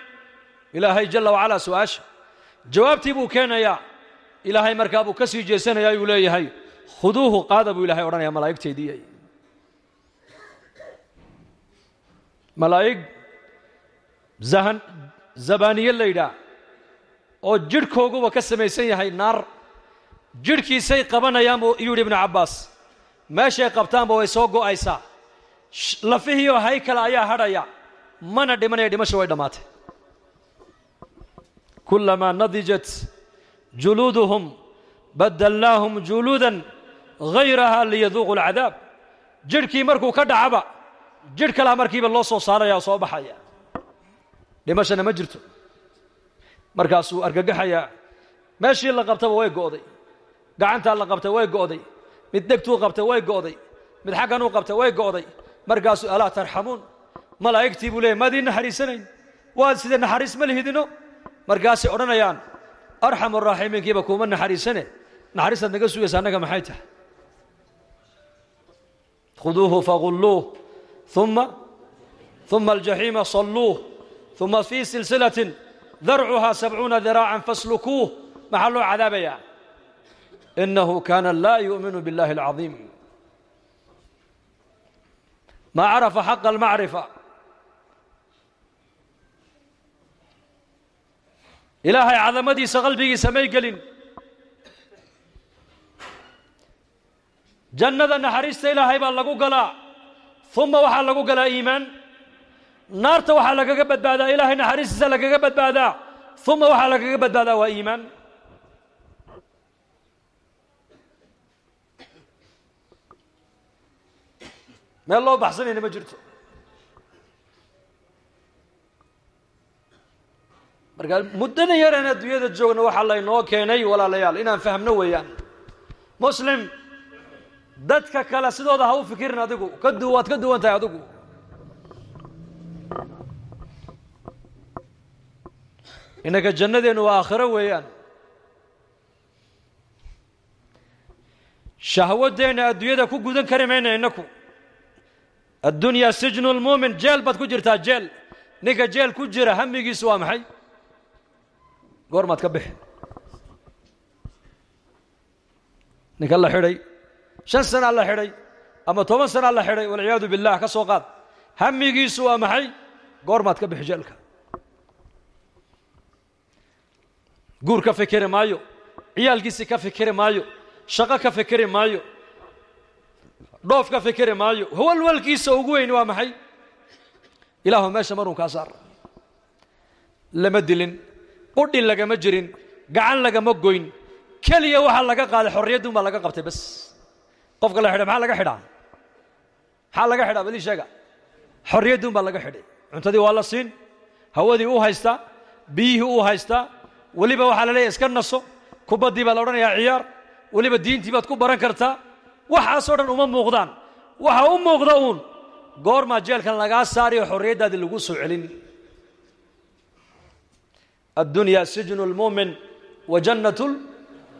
ilaahay jala wacalaa su'aasha jawaabtii buu keenayaa ilaahay markaa buu ka sii jeesanayaa ayuu leeyahay. Khuduuhu qaada buu ilahay odhanaya malaa'igteedii malaa'ig zahan zabaaniye la yidhaah oo jidhkooguba ka samaysan yahay naar. Jidhkiisay qabanayaan buu iyuu yidhi ibnu cabbaas. Meeshay qabtaanba way soo go'aysaa. Lafihiioo haykala ayaa hadhaya. Mana dhimanaya dhimasha way dhammaatay kulamaa nadijat juluuduhum badalnaahum juluudan hayraha liyaduuqu alcadaab jidhkii markuu ka dhacaba jidh kalaa markiiba loo soo saaraya oo soo baxaya dhimashana ma jirto markaasuu argagaxayaa meeshii la qabtaba way go'day gacantaa la qabtay way go'day mid dhegtuu qabtay way go'day mid xagganuu qabtay way go'day markaasuu alaa tarxamuun malaa'igtii buu leeyay maad ii naxariisanayn waad sidee naxariis ma lihidino markaasay odhanayaan arxamu araaximiinkiiba kuuma naxariisane naxariistaad naga sugaysa annaga maxay tahay? Khuduuhu fagulluuh uma uma aljaxiima salluuh uma fii silsilatin darcuhaa sabcuuna diraacan faslukuuh. Maxaa loo cadaabayaa? Inahu kaana laa yu'minu biاllahi alcadiim. Maa carafa xaqa almacrifa ilaahay cadamadiisa qalbigiisa may gelin. Jannada naxariista ilaahay baa lagu galaa uma waxaa lagu galaa iimaan. Naarta waxaa lagaga badbaadaa ilaahay naxariistiisa lagaga badbaadaa uma waxaa lagaga badbaadaa waa iimaan. Meel loo baxsanayna ma jirto markaa muddada yareen adduunyada joogna waxaa laynoo keenay walaalayaal. Inaan fahmno weeyaan. Muslim dadka kale sidooda ha u fikirin adigu. Ka du waad ka duwan tahay adigu. Innaka jannadeennu waa aakhiro weeyaan. Shahwaddeenna adduunyada ku gudan kari mayna innaku. Addunyaa sijnu lmuumin jeel baad ku jirtaa jeel. Ninka jeel ku jira hamigiisu waa maxay goormaad ka bixi. Ninka la xidhay shan sanaa la xidhay ama toban sanaa la xidhay walciyaadu billah ka soo qaad. Hamigiisu waa maxay? Goormaad ka bixi jeelka. Guur ka fikiri maayo ciyaalkiisi ka fikiri maayo shaqo ka fikiri maayo dhoof ka fikiri maayo walwalkiisa ugu weyn waa maxay? Ilaahu meesha marun kaa saar. Lama dilin qudhi lagama jirin gacan lagama goyn. Keliya waxaa laga qaaday xorriyadduun baa laga qabtay bas qofka la xidhay maxaa laga xidhaa? Maxaa laga xidhaa balii sheega? Xorriyadduun baa laga xidhay. Cuntadii waa la siin hawadii u haystaa biyihii u haystaa weliba waxaa la leeyahy iska naso kubaddii baa la odhanayaa ciyaar weliba diintii baad ku baran kartaa. Waxaasoo dhan uma muuqdaan. Waxa u muuqda uun goormaa jeelkan lagaa saarayo xorriyaddaadii lagu soo celin addunyaa sijnu lmuumin wa jannat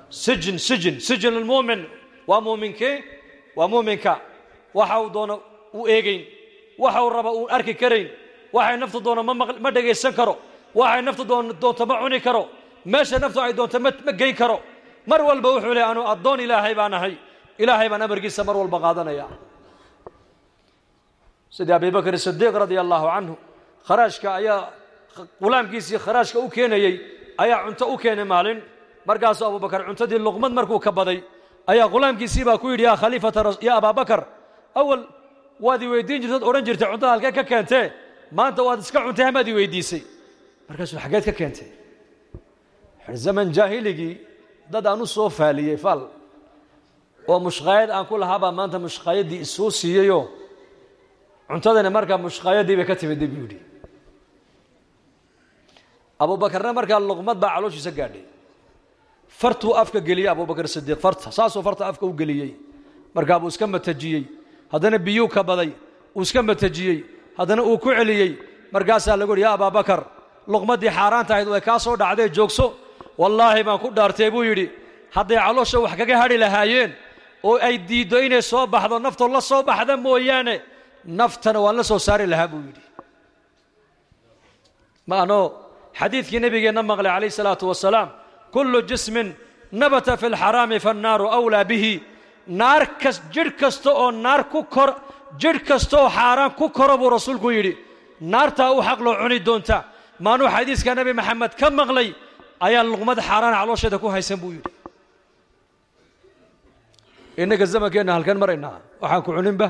sijn sijn sijn lmuumin waa muuminkee waa muuminka waxa uu doono u eegayn waxa uu raba uun arki karayn waxay naftu doono ma dhegaysan karo waxay naftu doon doonto ma cuni karo meesha naftu ay doonto ma geyn karo mar walba wuxuu leey anuu addoon ilaahay baan ahay ilaahay baan amarkiisa mar walba qaadanaya sidii abibakr sidiiq radia allahu canhu kharaashka ayaa qulaamkiisii kharaashka u keenayey ayaa cunto u keenay maalin. Markaasuu abubakar cuntadii luqmad markuu ka baday ayaa qulaamkiisii baa ku yidhi yaa khaliifata ya abaabakar awal waad i weydiin jirtad odhan jirtay cuntada halkee ka keentee? Maanta waad iska cuntay hamaad i weydiisay. Markaasuu xaggeed ka keentay. Zaman jaahiligii dad aan u soo faaliyey faal oo mushqaayad aan ku lahaabaa maanta mushqaayaddii isoo siiyeyoo cuntadani markaa mushqaayaddii bay ka timidday buu yidhi abuubakarna markaa luqmad baa calooshiisa gaadhay. Fartuu afka geliyey abubakar sidiiq farta saasuu farta afka u geliyey. Markaa buu iska matajiyey. Haddana biyuu ka baday uu iska matajiyey. Haddana uu ku celiyey. Markaasaa lagu yidhi yaa abaabakar luqmaddii xaaraanta ahayd way kaa soo dhacdee joogso. Wallaahi baan ku dhaartay buu yidhi. Hadday caloosha wax kaga hadhi lahaayeen oo ay diiddo inay soo baxdo naftoo la soo baxda mooyaane naftana waan la soo saari lahaa buu yidhi. Ma anoo xadiidkii nebigeenna maqlay calayh isalaatu wasalaam kullu jismin nabata fi lxaraami fannaaru awlaa bihi. Naar kas jidh kasta oo naar ku kor jidh kasta oo xaaraan ku koro buu rasuulku yidhi. Naartaa u xaq loo cuni doonta. Maanuu xadiiska nebi maxamed ka maqlay ayaan luqmad xaaraan caloosheeda ku haysan buu yidhi. Innaga zamankeenna halkan maraynaa waxaan ku cuninba.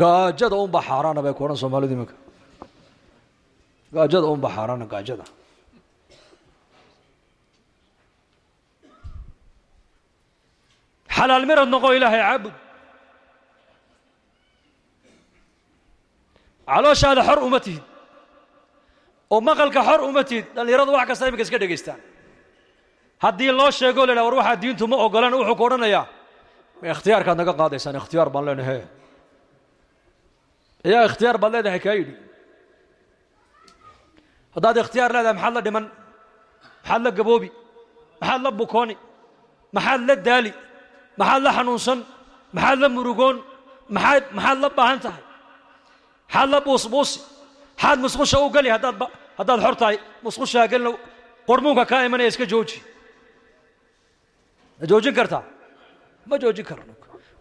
Gaajada unbaa xaaraana bay ku odhan soomaalidu iminka gaajada unbaa xaaraana gaajada. Xalaal mirad noqo ilaahay caabud. Calooshaada xor uma tihid. Oo maqalka xor uma tihid. Dhallinyaradu wax kasta iminka iska dhegaystaan haddii loo sheego la idhaha war waxaa diintu ma ogolan wuxuu ku odhanayaa ma ikhtiyaarkaad naga qaadaysaan ikhtiyaar baan leenahay ayaa ikhtiyaar baad leedahay kaa yidhi haddaad ikhtiyaar leedahay maxaad la dhiman? Maxaad la gaboobi? Maxaad la bukooni? Maxaad la daali? Maxaad la xanuunsan? Maxaad la murugoon? Maxaad maxaad la baahan tahay? Maxaad la buusbuusi? Maxaad musqusha u geli haddaad haddaad xor tahay musqushaa gelina qormuunka kaa imanaya iska jooji. Ma joojin kartaa ma joojin karno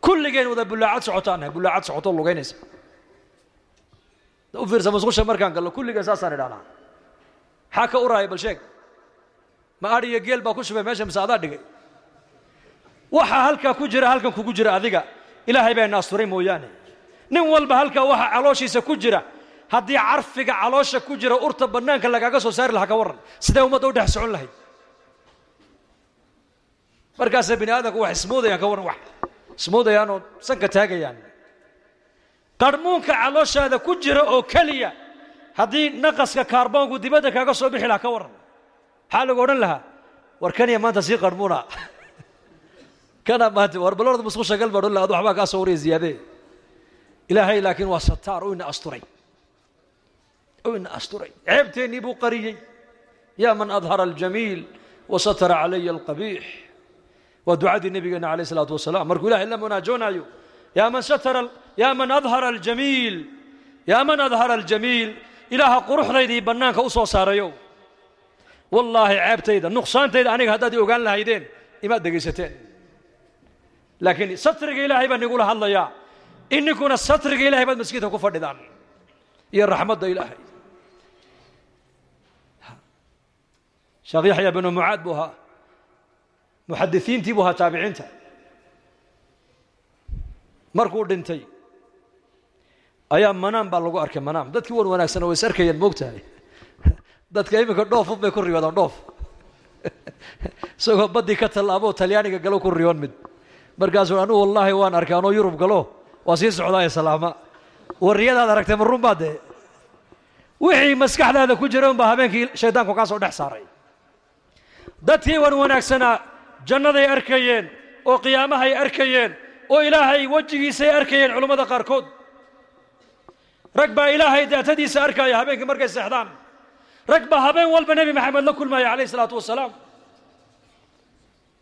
kulligeen wada bullaacad socotaan nahay bullaacad socotoo lugaynaysa u fiirsa musqusha markaan gallo kulligeen saasaan idhahnaa maxaa ka uraaya bal sheeg. Ma adh iyo geel baa ku shubay meesha mise adaa dhigay. Waxaa halkaa ku jira halkan kugu jira adiga. Ilaahay baa ina asturay mooyaane. Nin walba halkaa waxa calooshiisa ku jira. Haddii carfiga caloosha ku jira urta bannaanka lagaaga soo saari lahaa ka warran. Sidee ummadda u dhex socon lahayd? Markaasa bini aadamku wax ismoodayaan ka warran wax ismoodayaan oo sanka taagayaan. Qarhmuunka calooshaada ku jira oo keliya haddii naqaska kaarboonku dibadda kaaga soo bixi lahaa ka warran maxaa lagu odhan lahaa? War kaniya maanta sii qarhmuuna [laughs] kana maanta war balorda musqusha gal baa odhan laha waxbaa kaa soo waraya ziyaadee ilaahay laakiin waa sataar u ina asturay. U ina asturay. Ceebteennii buu qariyey. Yaa man adhara aljamiil wasatara calaya alqabiix. Waa ducadii nebigeena calayh isalaatu wasalaam. Markuu ilahay la munaajoonaayo yaa man satara yaa man adhara aljamiil yaa man adhara aljamiil ilaaha quruxdaydii bannaanka u soo saarayo. Wallaahi ceebtayda nuqsaantayda aniga haddaad i ogaan lahaydeen imaad dhegaysateen laakiin satriga ilaahay baa nigula hadlayaa. Ininkuna satriga ilahay baad maskiidka ku fadhidaan. Iyo raxmadda ilaahay. Sheekh yaxya binu mucaad buu ahaa muxadisiintii buu ahaa taabiciinta. Markuu dhintay ayaa manaam baa lagu arkay manaam dadkii wan wanaagsan way is moogtahay [laughs] dadka iminka dhoofun bay ku riyoodaan dhoof. [laughs] Isagoo baddii ka tallaaboo talyaaniga galo ku riyoon mid. Markaasuu anugu wallaahi waan arkay anoo yurub galo. Waa sii socdaaye salaama. Warriyadaad aragtay ma run baa dee? Wixii maskaxdaada ku jira unbaa habeenkii shaydaanku kaa soo dhex saaray. Dadkii wan wanaagsanaa jannaday arkayeen oo qiyaamahay arkayeen oo ilaahay wejigiisay arkayeen culummada qaarkood rag baa ilaahay daatadiisa arkaya habeenkii markay seexdaan. Rag baa habeen walba nebi maxamed la kulmaya calayh isalaatu wasalaam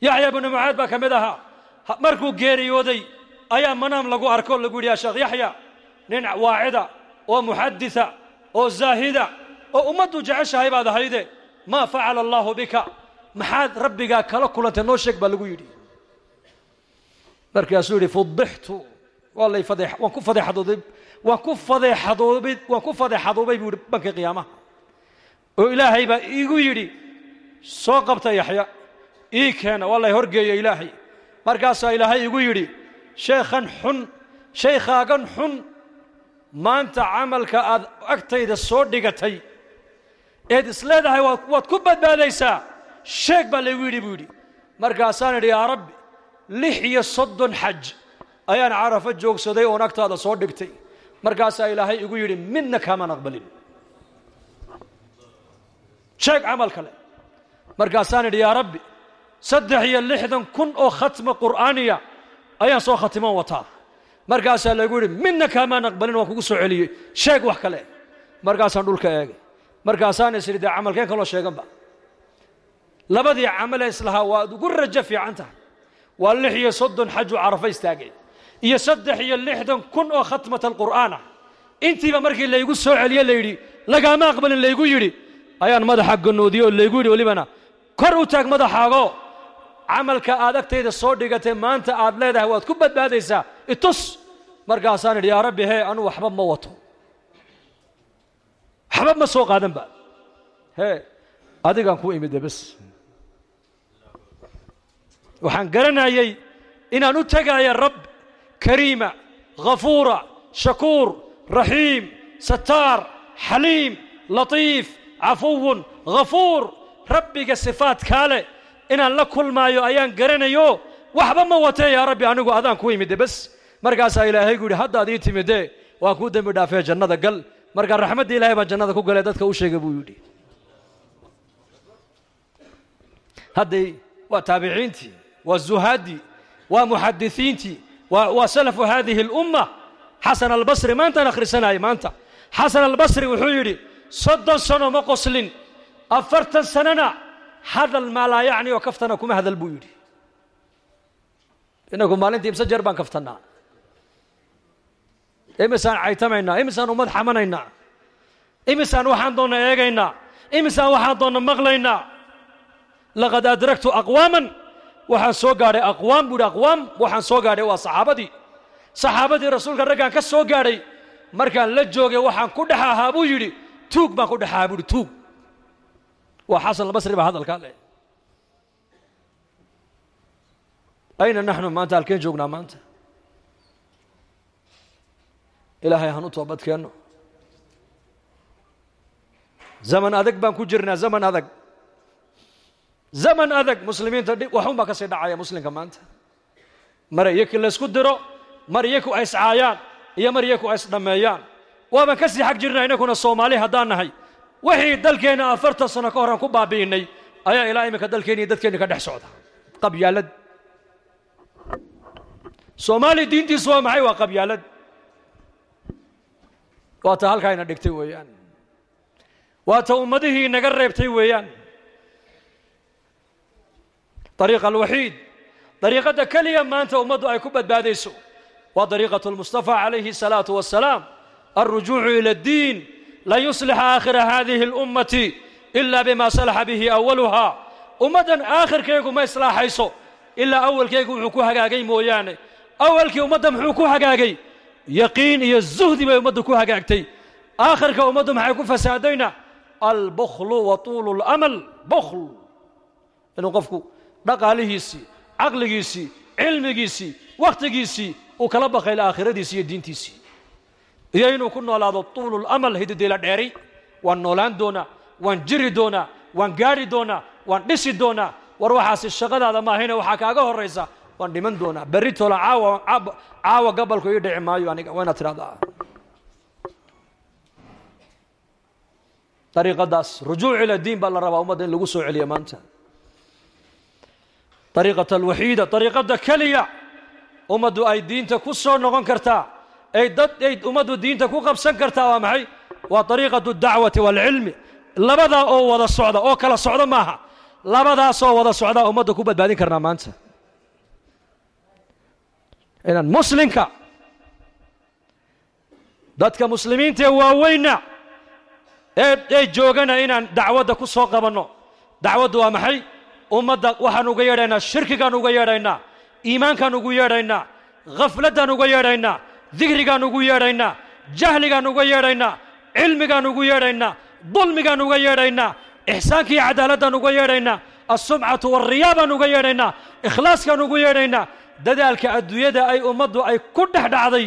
yaxya binu mucaad baa ka mid ahaa. Markuu geeriyooday ayaa manaam lagu arko lagu yidhi ya sheekh yaxya nin waacida oo muxaditha oo zaahida oo ummaddu jeceshahay baad ahayde. Maa facala allaahu bika. Maxaad rabbigaa kala kulantay noo sheeg baa lagu yidhi. Markaasuu yidhi fudixtu waa lay waan ku fadeexadoobay waan ku fadeexadoobay waan ku fadeexadoobay buu yidhi banka qiyaamaha. Oo ilaahay baa iigu yidhi soo qabta yaxya ii keena waa lay horgeeya ilaahay. Markaasaa ilaahay igu yidhi sheekhan xun shaykhaagan xun maanta camalka aad agtayda soo dhigatay eed isleedahay waad ku badbaadaysaa. Sheeg baa laygu yidhi buu yidhi. Markaasaan idhi yaa rabbi lix iyo soddon xaj ayaan carafo joogsaday oon agtaada soo dhigtay markaasaa ilaahay igu yidhi midna kaamaan aqbalin sheeg camal kale. Markaasaan idhi yaa rabbi saddex iyo lixdan kun oo khatma qur'aaniya ayaan soo khatiman wataa. Markaasaa lagu yidhi midna kaamaan aqbalin waan kugu soo celiyey. Sheeg wax kale. Markaasaan dhulka eegay. Markaasaan is idhi dee camalkeen kaloo sheeganba. Labadii camale islahaa waad ugu rajo fiican tahay. Waa lix iyo soddon xaju carafa istaagay iyo saddex iyo lixdan kun oo khatmat alqur'aan intiiba markii laygu soo celiye layidhi lagaama aqbalin laygu yidhi ayaan madaxa ganoodiyey oo laygu yidhi welibana kor u taag madaxaago! Camalka aad agtayda soo dhigatay maanta aad leedahay waad ku badbaadaysaa. Itus! Markaasaan idhi yaa rabbi hee anuu waxba ma wato. Waxba ma soo qaadan ba. Hee adigaan ku imide bes waxaan garanayay inaan u tegaya rab kariima ghafuura shakuur raxiim sataar xaliim latiif cafuwun ghafuur rabbiga sifaadkaa leh inaan la kulmaayo ayaan garanayo waxba ma watee yaa rabbi anigu adaan ku imide bes markaasaa ilaahaygu yidhi haddaad ii timidee waan kuu dembi dhaafee jannada gal markaa raxmaddii ilahay baan jannada ku galee dadka u sheegay buu yidhi hadday waa taabiciintii waa zuhaaddii waa salafu haadihi اlumma xasan albasri maantaan akhrisanayay maanta. Xasan albasri wuxuu yidhi soddon sano ma qoslin afartan sanona hadal maa laa yacni oo kaftana kuma hadal buu yidhi. Inagu maalintii imse jeer baan kaftannaa. Imisaan caytamaynaa imisaan ummad xamanaynaa. Imisaan waxaan doonna eegaynaa. Imisaan waxaan doonna maqlaynaa. Laqad adraktu aqwaaman waxaan soo gaadhay aqwaam buu yidhi aqwaam waxaan soo gaadhay waa saxaabadii. Saxaabadii rasuulka raggaan ka soo gaadhay markaan la joogay waxaan ku dhex ahaa buu yidhi. Tuug baan ku dhex ahaa buu yidhi tuug. Waa xasan albasri baa hadalkaa leh ayna naxnu maanta halkeen joognaa maanta? Ilaahay han u toobad keenno zaman adag baan ku jirnaa zaman adag zaman adag muslimiinta waxun baa ka sii dhacaya muslimka maanta. Mar iyoki laysku diro mar iyaku ay iscaayaan iyo mar iyaku ay isdhammeeyaan waabaan ka sii xag jirnaa inakuna soomaali haddaan nahay. Wixii dalkeenna afartan sano ka horaan ku baabi'innay ayaa ilaa iminka dalkeenni iyo dadkeenni ka dhex socda. Qabyaalad soomaaliya diintiisu waa maxay? Waa qabyaalad waa ta dhigtay weeyaan. Waa ummadihii inaga reebtay weeyaan ariiqa alwaxiid dariiqadda keliya maanta ummaddu ay ku badbaadayso waa dariiqatu lmustafa calayhi asalaatu wassalaam alrujuucu ila addiin lan yuslixa aakhira haadihi alummati ila bima salaxa bihi awaluhaa ummaddan aakhirkaygu ma islaaxayso ilaa awalkaygu wuxuu ku hagaagay mooyaane awalkii ummadda muxuu ku hagaagay yaqiin iyo zuhdi bay ummaddu ku hagaagtay aakhirka ummaddu maxay ku fasaadayna albuklu wa tuulu lamal bukl inuu qofku dhaqaalihiisii caqligiisii cilmigiisii wakhtigiisii uu kala bakayla aakhiradiisii iyo diintiisii iyo inuu ku noolaado tuulu lamal hididayla dheeri waan noolaan doonaa waan jiri doonaa waan gaadhi doonaa waan dhisi doonaa. War waxaasi shaqadaada maahayne waxaa kaaga horraysa waan dhiman doonaa. Berri tola caawa caawa gabalku ii dhici maayo aniga waa inaad dariiqadaas rujuuc ila diin baa la rabaa ummadda in lagu soo celiya maanta dariiqata alwaxiida dariiqadda keliya ummaddu ay diinta ku soo noqon kartaa ay dad ay ummaddu diinta ku qabsan kartaa waa maxay waa dariiqatu dacwati waalcilmi labadaa oo wada socda oo kala socda maaha labadaasoo wada socdaa ummadda ku badbaadin karnaa maanta inaan muslimka dadka muslimiinta ee waaweynna ee ee joogana inaan dacwadda ku soo qabanno dacwaddu waa maxay ummadda waxaan uga yeedhaynaa shirkigaan uga yeedhaynaa iimaankaan ugu yeedhaynaa khafladdaan uga yeedhaynaa dikrigaan ugu yeedhaynaa jahligaan uga yeedhaynaa cilmigaan ugu yeedhaynaa dulmigaan uga yeedhaynaa ixsaanka iyo cadaaladaan uga yeedhaynaa alsumcatu walriyaa baan uga yeedhaynaa ikhlaaskaan ugu yeedhaynaa dadaalka adduunyada ay ummaddu ay ku dhex dhacday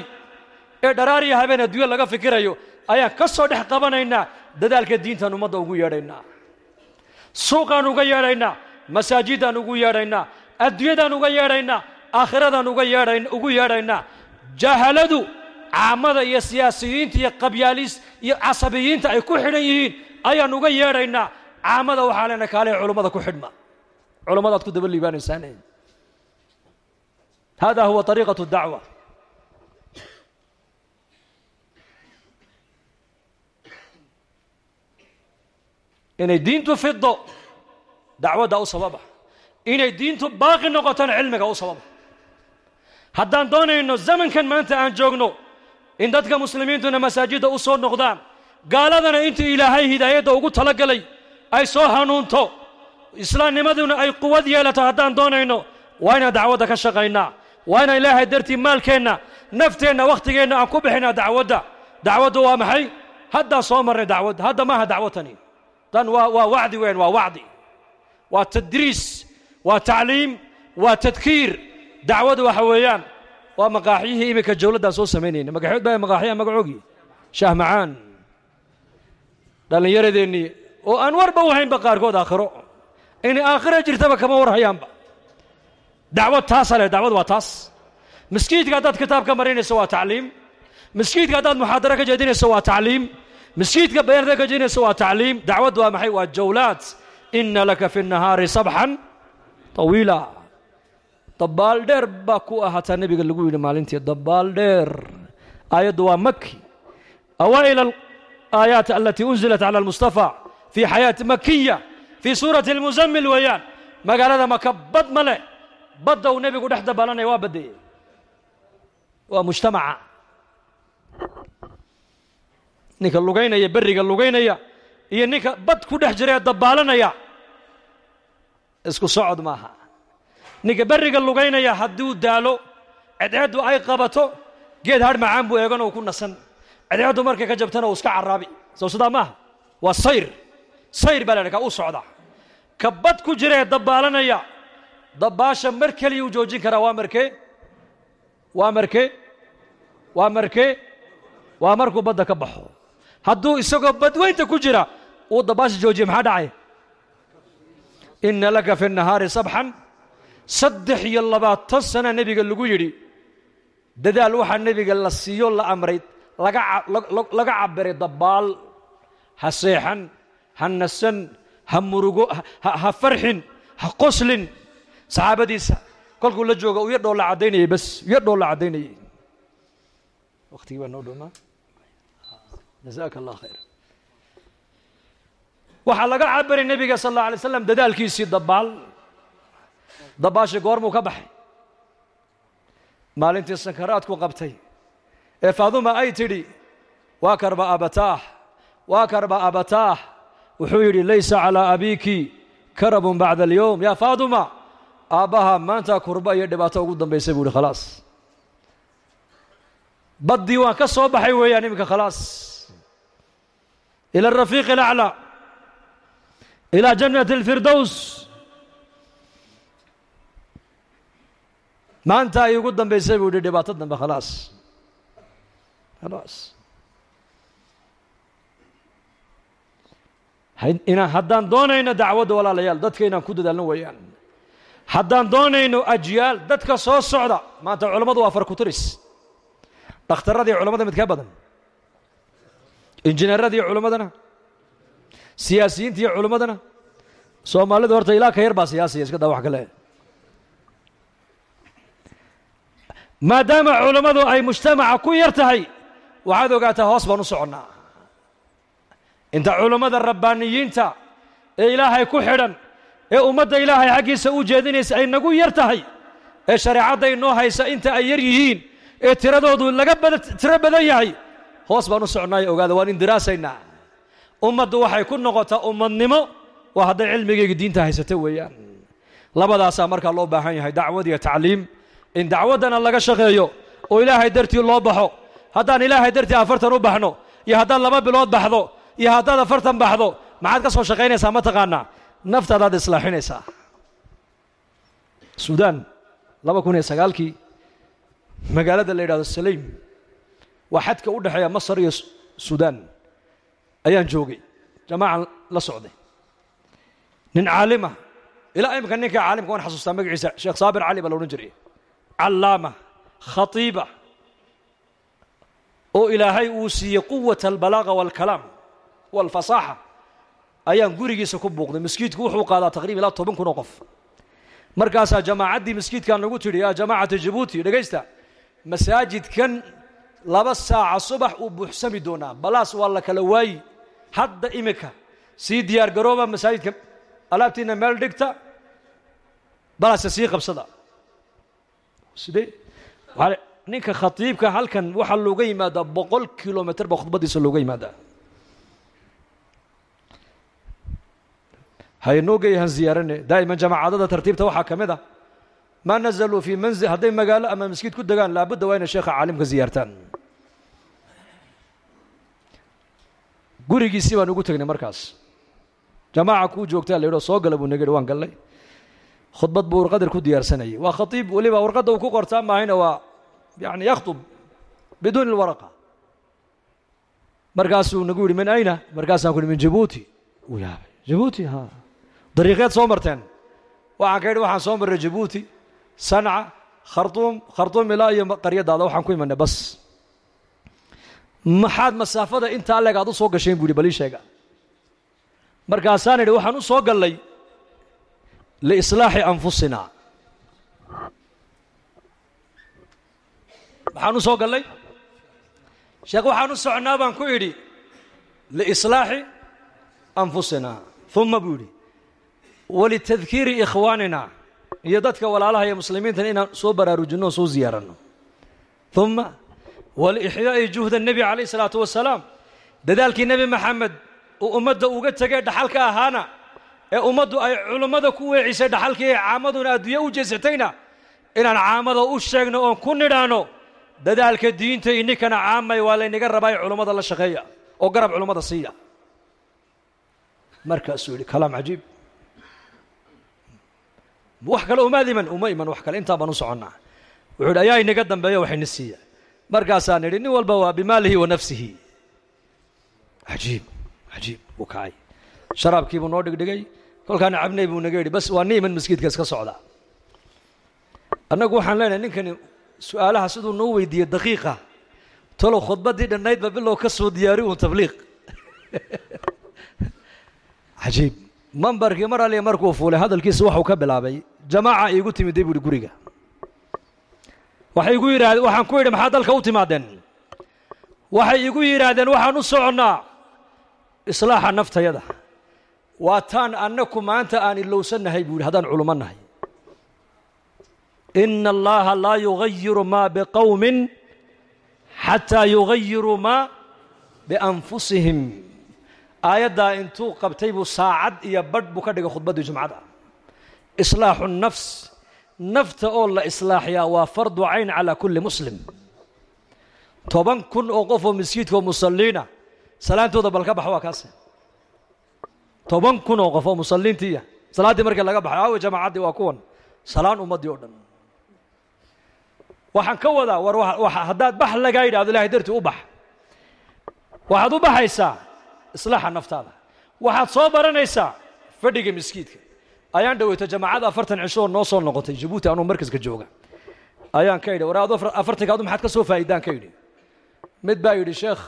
ee dharaariya habeen adduunya laga fikirayo ayaan ka soo dhex qabanaynaa dadaalka diintaan ummadda ugu yeedhaynaa suuqaan uga yeedhaynaa masaajidaan ugu yeedhaynaa adduunyadaan uga yeedhaynaa aakhiradaan ugu yeedhaynaa jahaladu caamada iyo siyaasiyiinta iyo qabyaalis iyo casabiyiinta ay ku xidhan yihiin ayaan uga yeedhaynaa caamada waxaa leena kaale culummada ku xidhma. Culummadaad ku daba liibaanaysaan hada huwa ariiqatu dacwa. Inay diintu fido dacwadda u sababa. Inay diintu baaqi noqotona cilmiga u sababa. Haddaan doonayno zamankan maanta aan joogno in dadka muslimiintuna masaajidda u soo noqdaan gaaladana intuu ilaahay hidaayadda ugu talagalay ay soo hanuunto islaamnimaduna ay quwad yeelato haddaan doonayno waa inaan dacwadda ka shaqaynaa waa inaan ilaahay dartii maalkeenna nafteenna wakhtigeenna aan ku bixinaa dacwadda. Dacwaddu waa maxay? Haddaan soo marnay dacwadda hadda maaha dacwatani tan waa waa wacdi weyn waa wacdi waa tadriis waa tacliim waa tadkiir. Dacwadu waxa weeyaan waa maqaaxyihii iminka jawladdaan soo samaynayna. Magaxood baa maqaaxyaha magacoogii shaah macaan. Dhallinyaradeenii oo aan warba u haynba qaarkood aakhiro. Inay aakhira jirtaba kama war hayaanba dacwad taasa leh dacwad waa taas. Miskiidka haddaad kitaab ka marinayso waa tacliim. Miskiidka haddaad muxaadaro ka jeedinayso waa tacliim. Miskiidka bayaanada ka jeedinayso waa tacliim. Dacwaddu waa maxay? Waa jawlaad inna laka fi nahaari sabxan tawiila dabbaal dheer baa ku ah hataa nebiga lagu yidhi maalintii dabbaal dheer aayaddu waa maki awaa'il alaayaat alatii unzilat cala almustafaa fii xayaati makiya fii suurati almuzammil weeyaan magaalada maka bad ma leh badda uu nebigu dhex dabaalanaya waa badeeyey waa mujtamaca ninka lugaynaya berriga lugaynaya. Iyo ninka bad ku dhex jira ee dabaalanaya isku socod maaha. Ninka berriga lugaynaya hadduu daalo cedceeddu ay qabato geed hadh macaan buu eegan oo ku nasan. Cedceeddu markay ka jabtana uu iska carraabi. Sow sidaa maaha waa sayr. Sayr baa la dhaha ka u socda. Ka bad ku jira ee dabaalanaya dabaasha mar keliya u joojin karaa waa markee waa markee waa markee waa markuu badda ka baxo. Hadduu isagoo badweynta ku jira uu dabaasha joojiye maxaa dhacay inna laka fi nahaari sabxan saddex iyo labaatan sana nebiga lagu yidhi dadaal waxaa nebiga la siiyo la amray laga cabiray dabaal ha seexan ha nasan ha murugo ha farxin ha qoslin. Saxaabadiisa kolkuu la jooga uya dhoolla caddaynayay bas uya dhoolla caddaynayay. Waktigii baa noo dhowmaa jazaaka allah waxaa laga cabiray nebiga sal alla alay slam dadaalkiisii dabaal. Dabaasha goormuu ka baxay. Maalintii sankaraadku qabtay. Ee faaduma ay tidhi waa karba abataah waa karba abataah. Wuxuu yidhi laysa calaa abiiki karabun bacda alyowm yaa faaduma aabbaha maanta kurba iyo dhibaato ugu dambaysay buu ihi khalaas. Baddii waan ka soo baxay weeyaan iminka khalaas. Ila arafiiqi alaclaa ilaa jannati alfirdows maanta ay ugu dambaysay buu yihi dhibaato dambe khalaas khalaas inaan haddaan doonayno dacwadda walaalayaal dadka inaan ku dadaalno weeyaan haddaan doonayno ajyaal dadka soo socda maanta culammadu waa farkuturis dhakhtarradii culammada midkaa badan injineeradii culammadana siyaasiyiinta iyo culammadana soomaalidu horta ilaa ka yar baa siyaasiya iska daa wax kale maadaama culammadu ay mujtamaca ku yar tahay waxaad ogaataa hoos baan u soconnaa. Inta culammada rabbaaniyiinta ee ilaahay ku xidhan ee ummadda ilaahay xaggiisa u jeedinaysa ay nagu yar tahay ee shareecadda inoo haysa inta ay yar yihiin ee tiradoodu laga bada tiro badan yahay hoos baan u socnaayo ogaada waan indiraasaynaa ummaddu waxay ku noqotaa ummadnimo. Waa hadday cilmigayga diinta haysata weeyaan. Labadaasaa markaa loo baahan yahay dacwad iyo tacliim. In dacwaddana laga shaqeeyo oo ilaahay dartii loo baxo. Haddaan ilaahay dartii afartan u baxno iyo haddaad laba bilood baxdo iyo haddaad afartan baxdo maxaad ka soo shaqaynaysaa? Ma taqaanaa? Naftaadaad islaaxinaysaa. Suudaan laba kun iyo sagaalkii magaalada la yidhahdo saleym waa xadka u dhexeeya masar iyo suudaan ayaan joogay. Jamaacan la socday. Nin caalima ilaa imika ninka caalimka waan xasuustaa magaciisa. Sheekh saabir cali baa la odhan jiray. Callaama khatiiba oo ilaahay uu siiyey quwata albalaaqa waalkalaam waalfasaaxa ayaan gurigiisa ku buuqday. Maskiidku wuxuu qaadaa taqriban ilaa toban kun oo qof. Markaasaa jamaacaddii maskiidkan nagu tidhi yaa jamaacata jabuuti dhegaysta masaajidkan laba saaca subax uu buuxsami doonaa. Balaas waa la kala waayi hadda imika. Sii diyaar garooba masaajidka. Alaabtiina meel dhigta. Balaasa sii qabsada. Sidee? Ninka khatiibka halkan waxaa looga yimaadaa boqol kilomitr baa khudbadiisa looga yimaadaa. Haynoo geeyahan ziyaarane. Daa'iman jamaacadada tartiibta waxaa ka mid ah maa nazaluu fii manzil hadday magaalo ama maskiid ku degaan laabudda waa inay sheekha caalimka ziyaartaan gurigiisii baan ugu tegnay markaas. Jamaaca kuu joogtaa la yidho soo gala buu naga yidhi waan gallay. Khudbad buu warqadar ku diyaarsanayay waa khatiib weliba warqadda uu ku qortaa maahayna waa yani yakhtub biduuni alwaraqa. Markaasuu nagu yidhi min ayna? Markaasaan ku yidhi min jabuuti. Uu yaabay jabuuti ha dariiqeed soo marteen. Waxaan ka yidhi waxaan soo marray jabuuti sanca khartuum khartuum ilaa iyo qaryadaada waxaan ku imanay bas maxaad masaafada intaa leeg aad u soo gasheen buu yidhi balii sheega. Markaasaan idhi waxaan u soo gallay liislaaxi anfusina. Maxaan u soo gallay? Sheekh waxaan u socnaa baan ku idhi liislaaxi anfusina. Uma buu yidhi walitadkiiri ikhwaanina iyo dadka walaalaha iyo muslimiintan inaan soo baraarujinno oo soo ziyaaranno uma waliixyaa'i juhda nebi calayh isalaatu wasalaam. Dadaalkii nebi maxamed uu ummadda uga tegay dhaxalka ahaana ee ummaddu ay culummada ku weecisay dhaxalkii ee caamaduna adduunya u jeesatayna inaan caamada u sheegno oon ku nidhaano dadaalka diinta ininkana caamay waa laynaga rabaa ee la shaqeeya oo garab culummada siiya. Markaasuu yidhi kalaam cajiib. Wax kale umaad iman uma iman wax kale intaa baan u soconnaa. Wuxuu yidhi ayaa inaga dambeeya waxayna siiya markaasaan idhi nin walba waa bimaalihi wa nafsihi. Cajiib cajiib wuu kacay sharaabkii buu noo dhigdhigay kolkaana cabnay buu naga yidhi bas waa ni iman maskiidka iska socda annagu waxaan leenahay ninkani su'aalaha siduu noo weydiiyey daqiiqa talow khudbaddii dhannaydba bilow ka soo diyaari uun tabliiq. [laughs] Cajiib mambarkii mar aliya markuu fuulay hadalkiisa waxuu ka bilaabay jamaaca iigu timiday buuhi guriga waxay igu yidhahdeen waxaan ku yidhi maxaa dalka u timaadeen? Waxay igu yidhaahdeen waxaan u soconnaa islaaxa naftayada. Waa taan annaku maanta aan ilowsannahay buu yidhi haddaan culummo nahay ina allaha laa yugayiru maa biqowmin xataa yugayiruu maa bianfusihim. Aayaddaa intuu qabtay buu saacad iyo badh buu ka dhigay khudbaddii jumcada. Islaaxu nafs nafta oo la islaaxiyaa waa fardu cayn calaa kulli muslim. Toban kun oo qof oo maskiidka oo musalliina salaantooda bal ka bax waa kaase toban kun oo qof oo musalliintiiya salaaddii markii laga baxay aawe jamaacaddii waa kuwan salaan ummaddii oo dhan. Waxaan ka wadaa war haddaad bax lagaa yidhahdo ilahay dartii u bax. Waxaad u baxaysaa islaaxa naftaada. Waxaad soo baranaysaa fadhiga miskiidka ayaan dhaweyto jamaacada afartan cisho oo noo soo noqotay jabuuti anuu markaska jooga. Ayaan ka yidhi war adu afartanka adu maxaad ka soo faa'idaan ka yidhi. Mid baa yidhi sheekh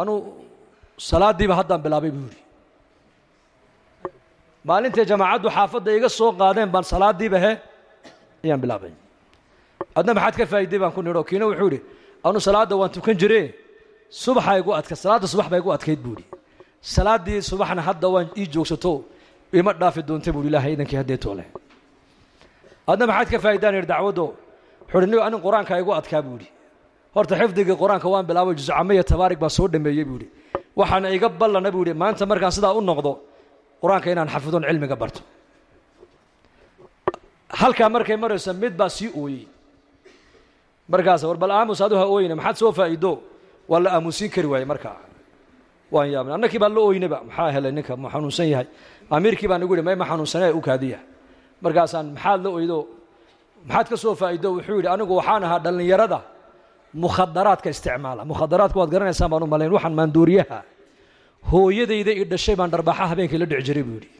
anuu salaaddiiba haddaan bilaabay buu yidhi. Maalintay jamaacaddu xaafadda iga soo qaadeen baan salaaddiiba he ayaan bilaabay. Adna maxaad ka faa'iday baan ku nidho kiina wuxuu yidhi anuu salaadda waan tukan jire subaxa igu adka salaadda subax baa igu adkayd buu yidhi. Salaaddii subaxna hadda waan ii joogsato ima dhaafi doonta buuhi ilahay idankii haddee toole adna maxaad ka faa'idaan yidhi dacwaddo wuxuu hi anin qur'aanka igu adkaa buu yidhi. Horta xifdigii qur'aanka waan bilaabay juscamaya tabaarig baan soo dhameeyey buu yidhi. Waxaana iga ballana buu yidhi maanta markaan sidaa u noqdo qur'aanka inaan xafidon cilmiga barto. Halkaa markay marayso mid baa sii ooyey. Markaas war bal aamus adu ha ooyna maxaad soo faa'iido? Waa la aamusiin kari waayey markaa. Waan yaabnay. Annakii baa la ooynaba maxaa helay ninka ma xanuunsan yahay amiirkii baan igu yihi may ma xanuunsanee u kaadiya markaasaan maxaad la oydo? Maxaad ka soo faa'iido? Wuxuu yidhi anigu waxaan ahaa dhallinyarada mukhadaraadka isticmaala. Mukhadaraadka waad garanaysaan baan u malayn waxaan maanduuriyaha hooyadayda i dhashay baan dharbaaxa habeenkii la dhici jiray buu yidhi.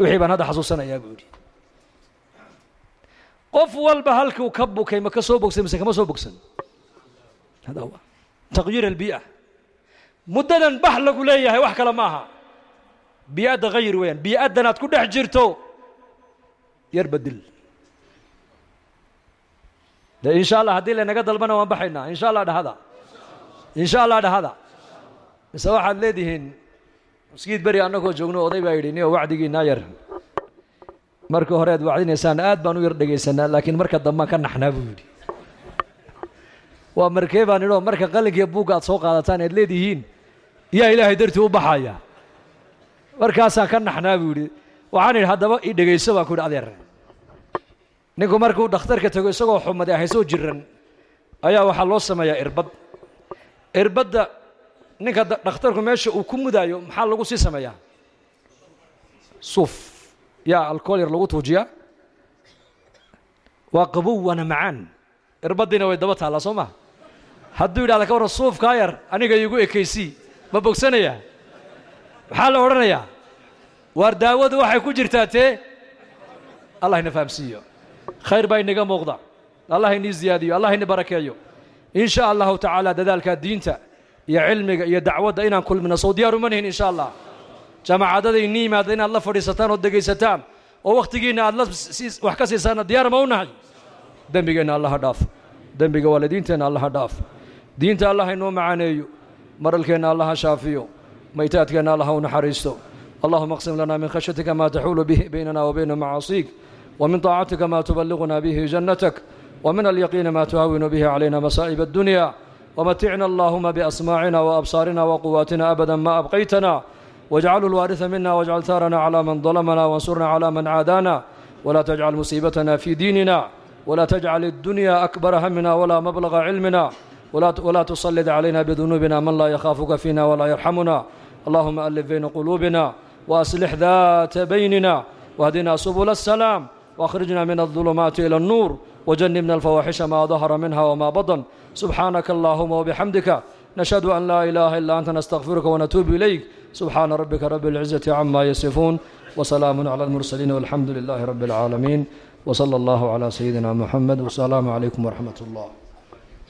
Wixii baan hadda xasuusanayaa buu yidhi. Qof walba halkuu ka bukay ma ka soo bogsan mise kama soo bogsan? Taqyiir albii'a muddadan bax lagu leeyahay wax kale ma aha bii'adda hayr weeyaan bii'addan aad ku dhex jirto. Yar badil de insha allah haddii laynaga dalbana waan baxaynaa insha allah dhahada. Insha allah dhahada. Mise waxaad leedihiin maskiid beri annagoo joogno oday baa yidhi niyo wacdigiinaa yar. Marka hore aad wacdinaysaan aad baan u yar dhegaysanaa laakiin marka dambaan ka naxnaa buu yidhi. Waa markee baan idhoo marka qalinkiiyo buugga aad soo qaadataan ead leedihiin yaa ilaahay dartii u baxaya markaasaan ka naxnaa buu yidhi. Waxaan idhi haddaba i dhegayso baan ku yidhi adeer. Ninku markuu dhakhtarka tago isagoo xumaday haysoo jiran ayaa waxaa loo sameeyaa irbad. Irbadda ninka dhakhtarku meesha uu ku mudaayo maxaa lagu sii sameeyaa? Suuf. Yaa alcool yar lagu tuujiyaa? Waa qabow waana macaan. Irbaddiina way daba taallaa soo maa hadduu yidhahda ka warran suufkaa yar aniga iigu ekaysii ma bogsanayaa maxaa la odhanayaa waar daawadu waxay ku jirtaa tee allah ina fahamsiiyo. Khayr baa inaga muuqda. Allah inii ziyaadiyo allah ini barakeeyo. In sha allahu tacaala dadaalkaa diinta iyo cilmiga iyo dacwadda inaan kulmino sow diyaar uma nihin insha allah. Jaamacadada ini yimaada inaad la fadhiisataan oo degaysataan oo wakhtigiinna aad la wax ka siisaanna diyaar ma u nahay? Dembigeenna allaha dhaaf. Dembiga waalidiinteenna allaha dhaaf. Diinta allah inoo macaaneeyo maralkeenna allaha shaafiyo maytaadkeenna allaha u naxariisto allahuma اqsim lana min khashyatika ma taxuulu bihi baynana wa bayna macaasiik ومن طاacتka ma تبلغna bه جنتك ومن اليقين ma تهون bه علينا مصائب الدنيا ومتعنا اللهم بأسماعنا وأبصارنا وقواتنا أبدا ما أبقيتنا واجعله الوارث منا واجعل ثارنا على من ظلمنا وانصرنا على من عادانا ولا تجعل مصيبتنا في ديننا ولا تجعل الدنيا أكبر همنا ولا مبلغ علمنا ولا ولا تسلط علينا بذنوبنا من لا يخافك فينا ولا يرحمنا اللهم ألف بين قلوبنا وأصلح ذات بيننا واهدنا سبل السلام واخرجنا من الظلمات إلى النور وجنبنا الفواحش ما ظهر منها وما بطن سبحانك اللهم وبحمدك نشهد أن لا إله إلا أنت نستغفرك ونتوب إليك سبحان ربك رب العزة عما يصفون وسلام على المرسلين والحمد لله رب العالمين وصلى الله على سيدنا محمد والسلام عليكم ورحمة الله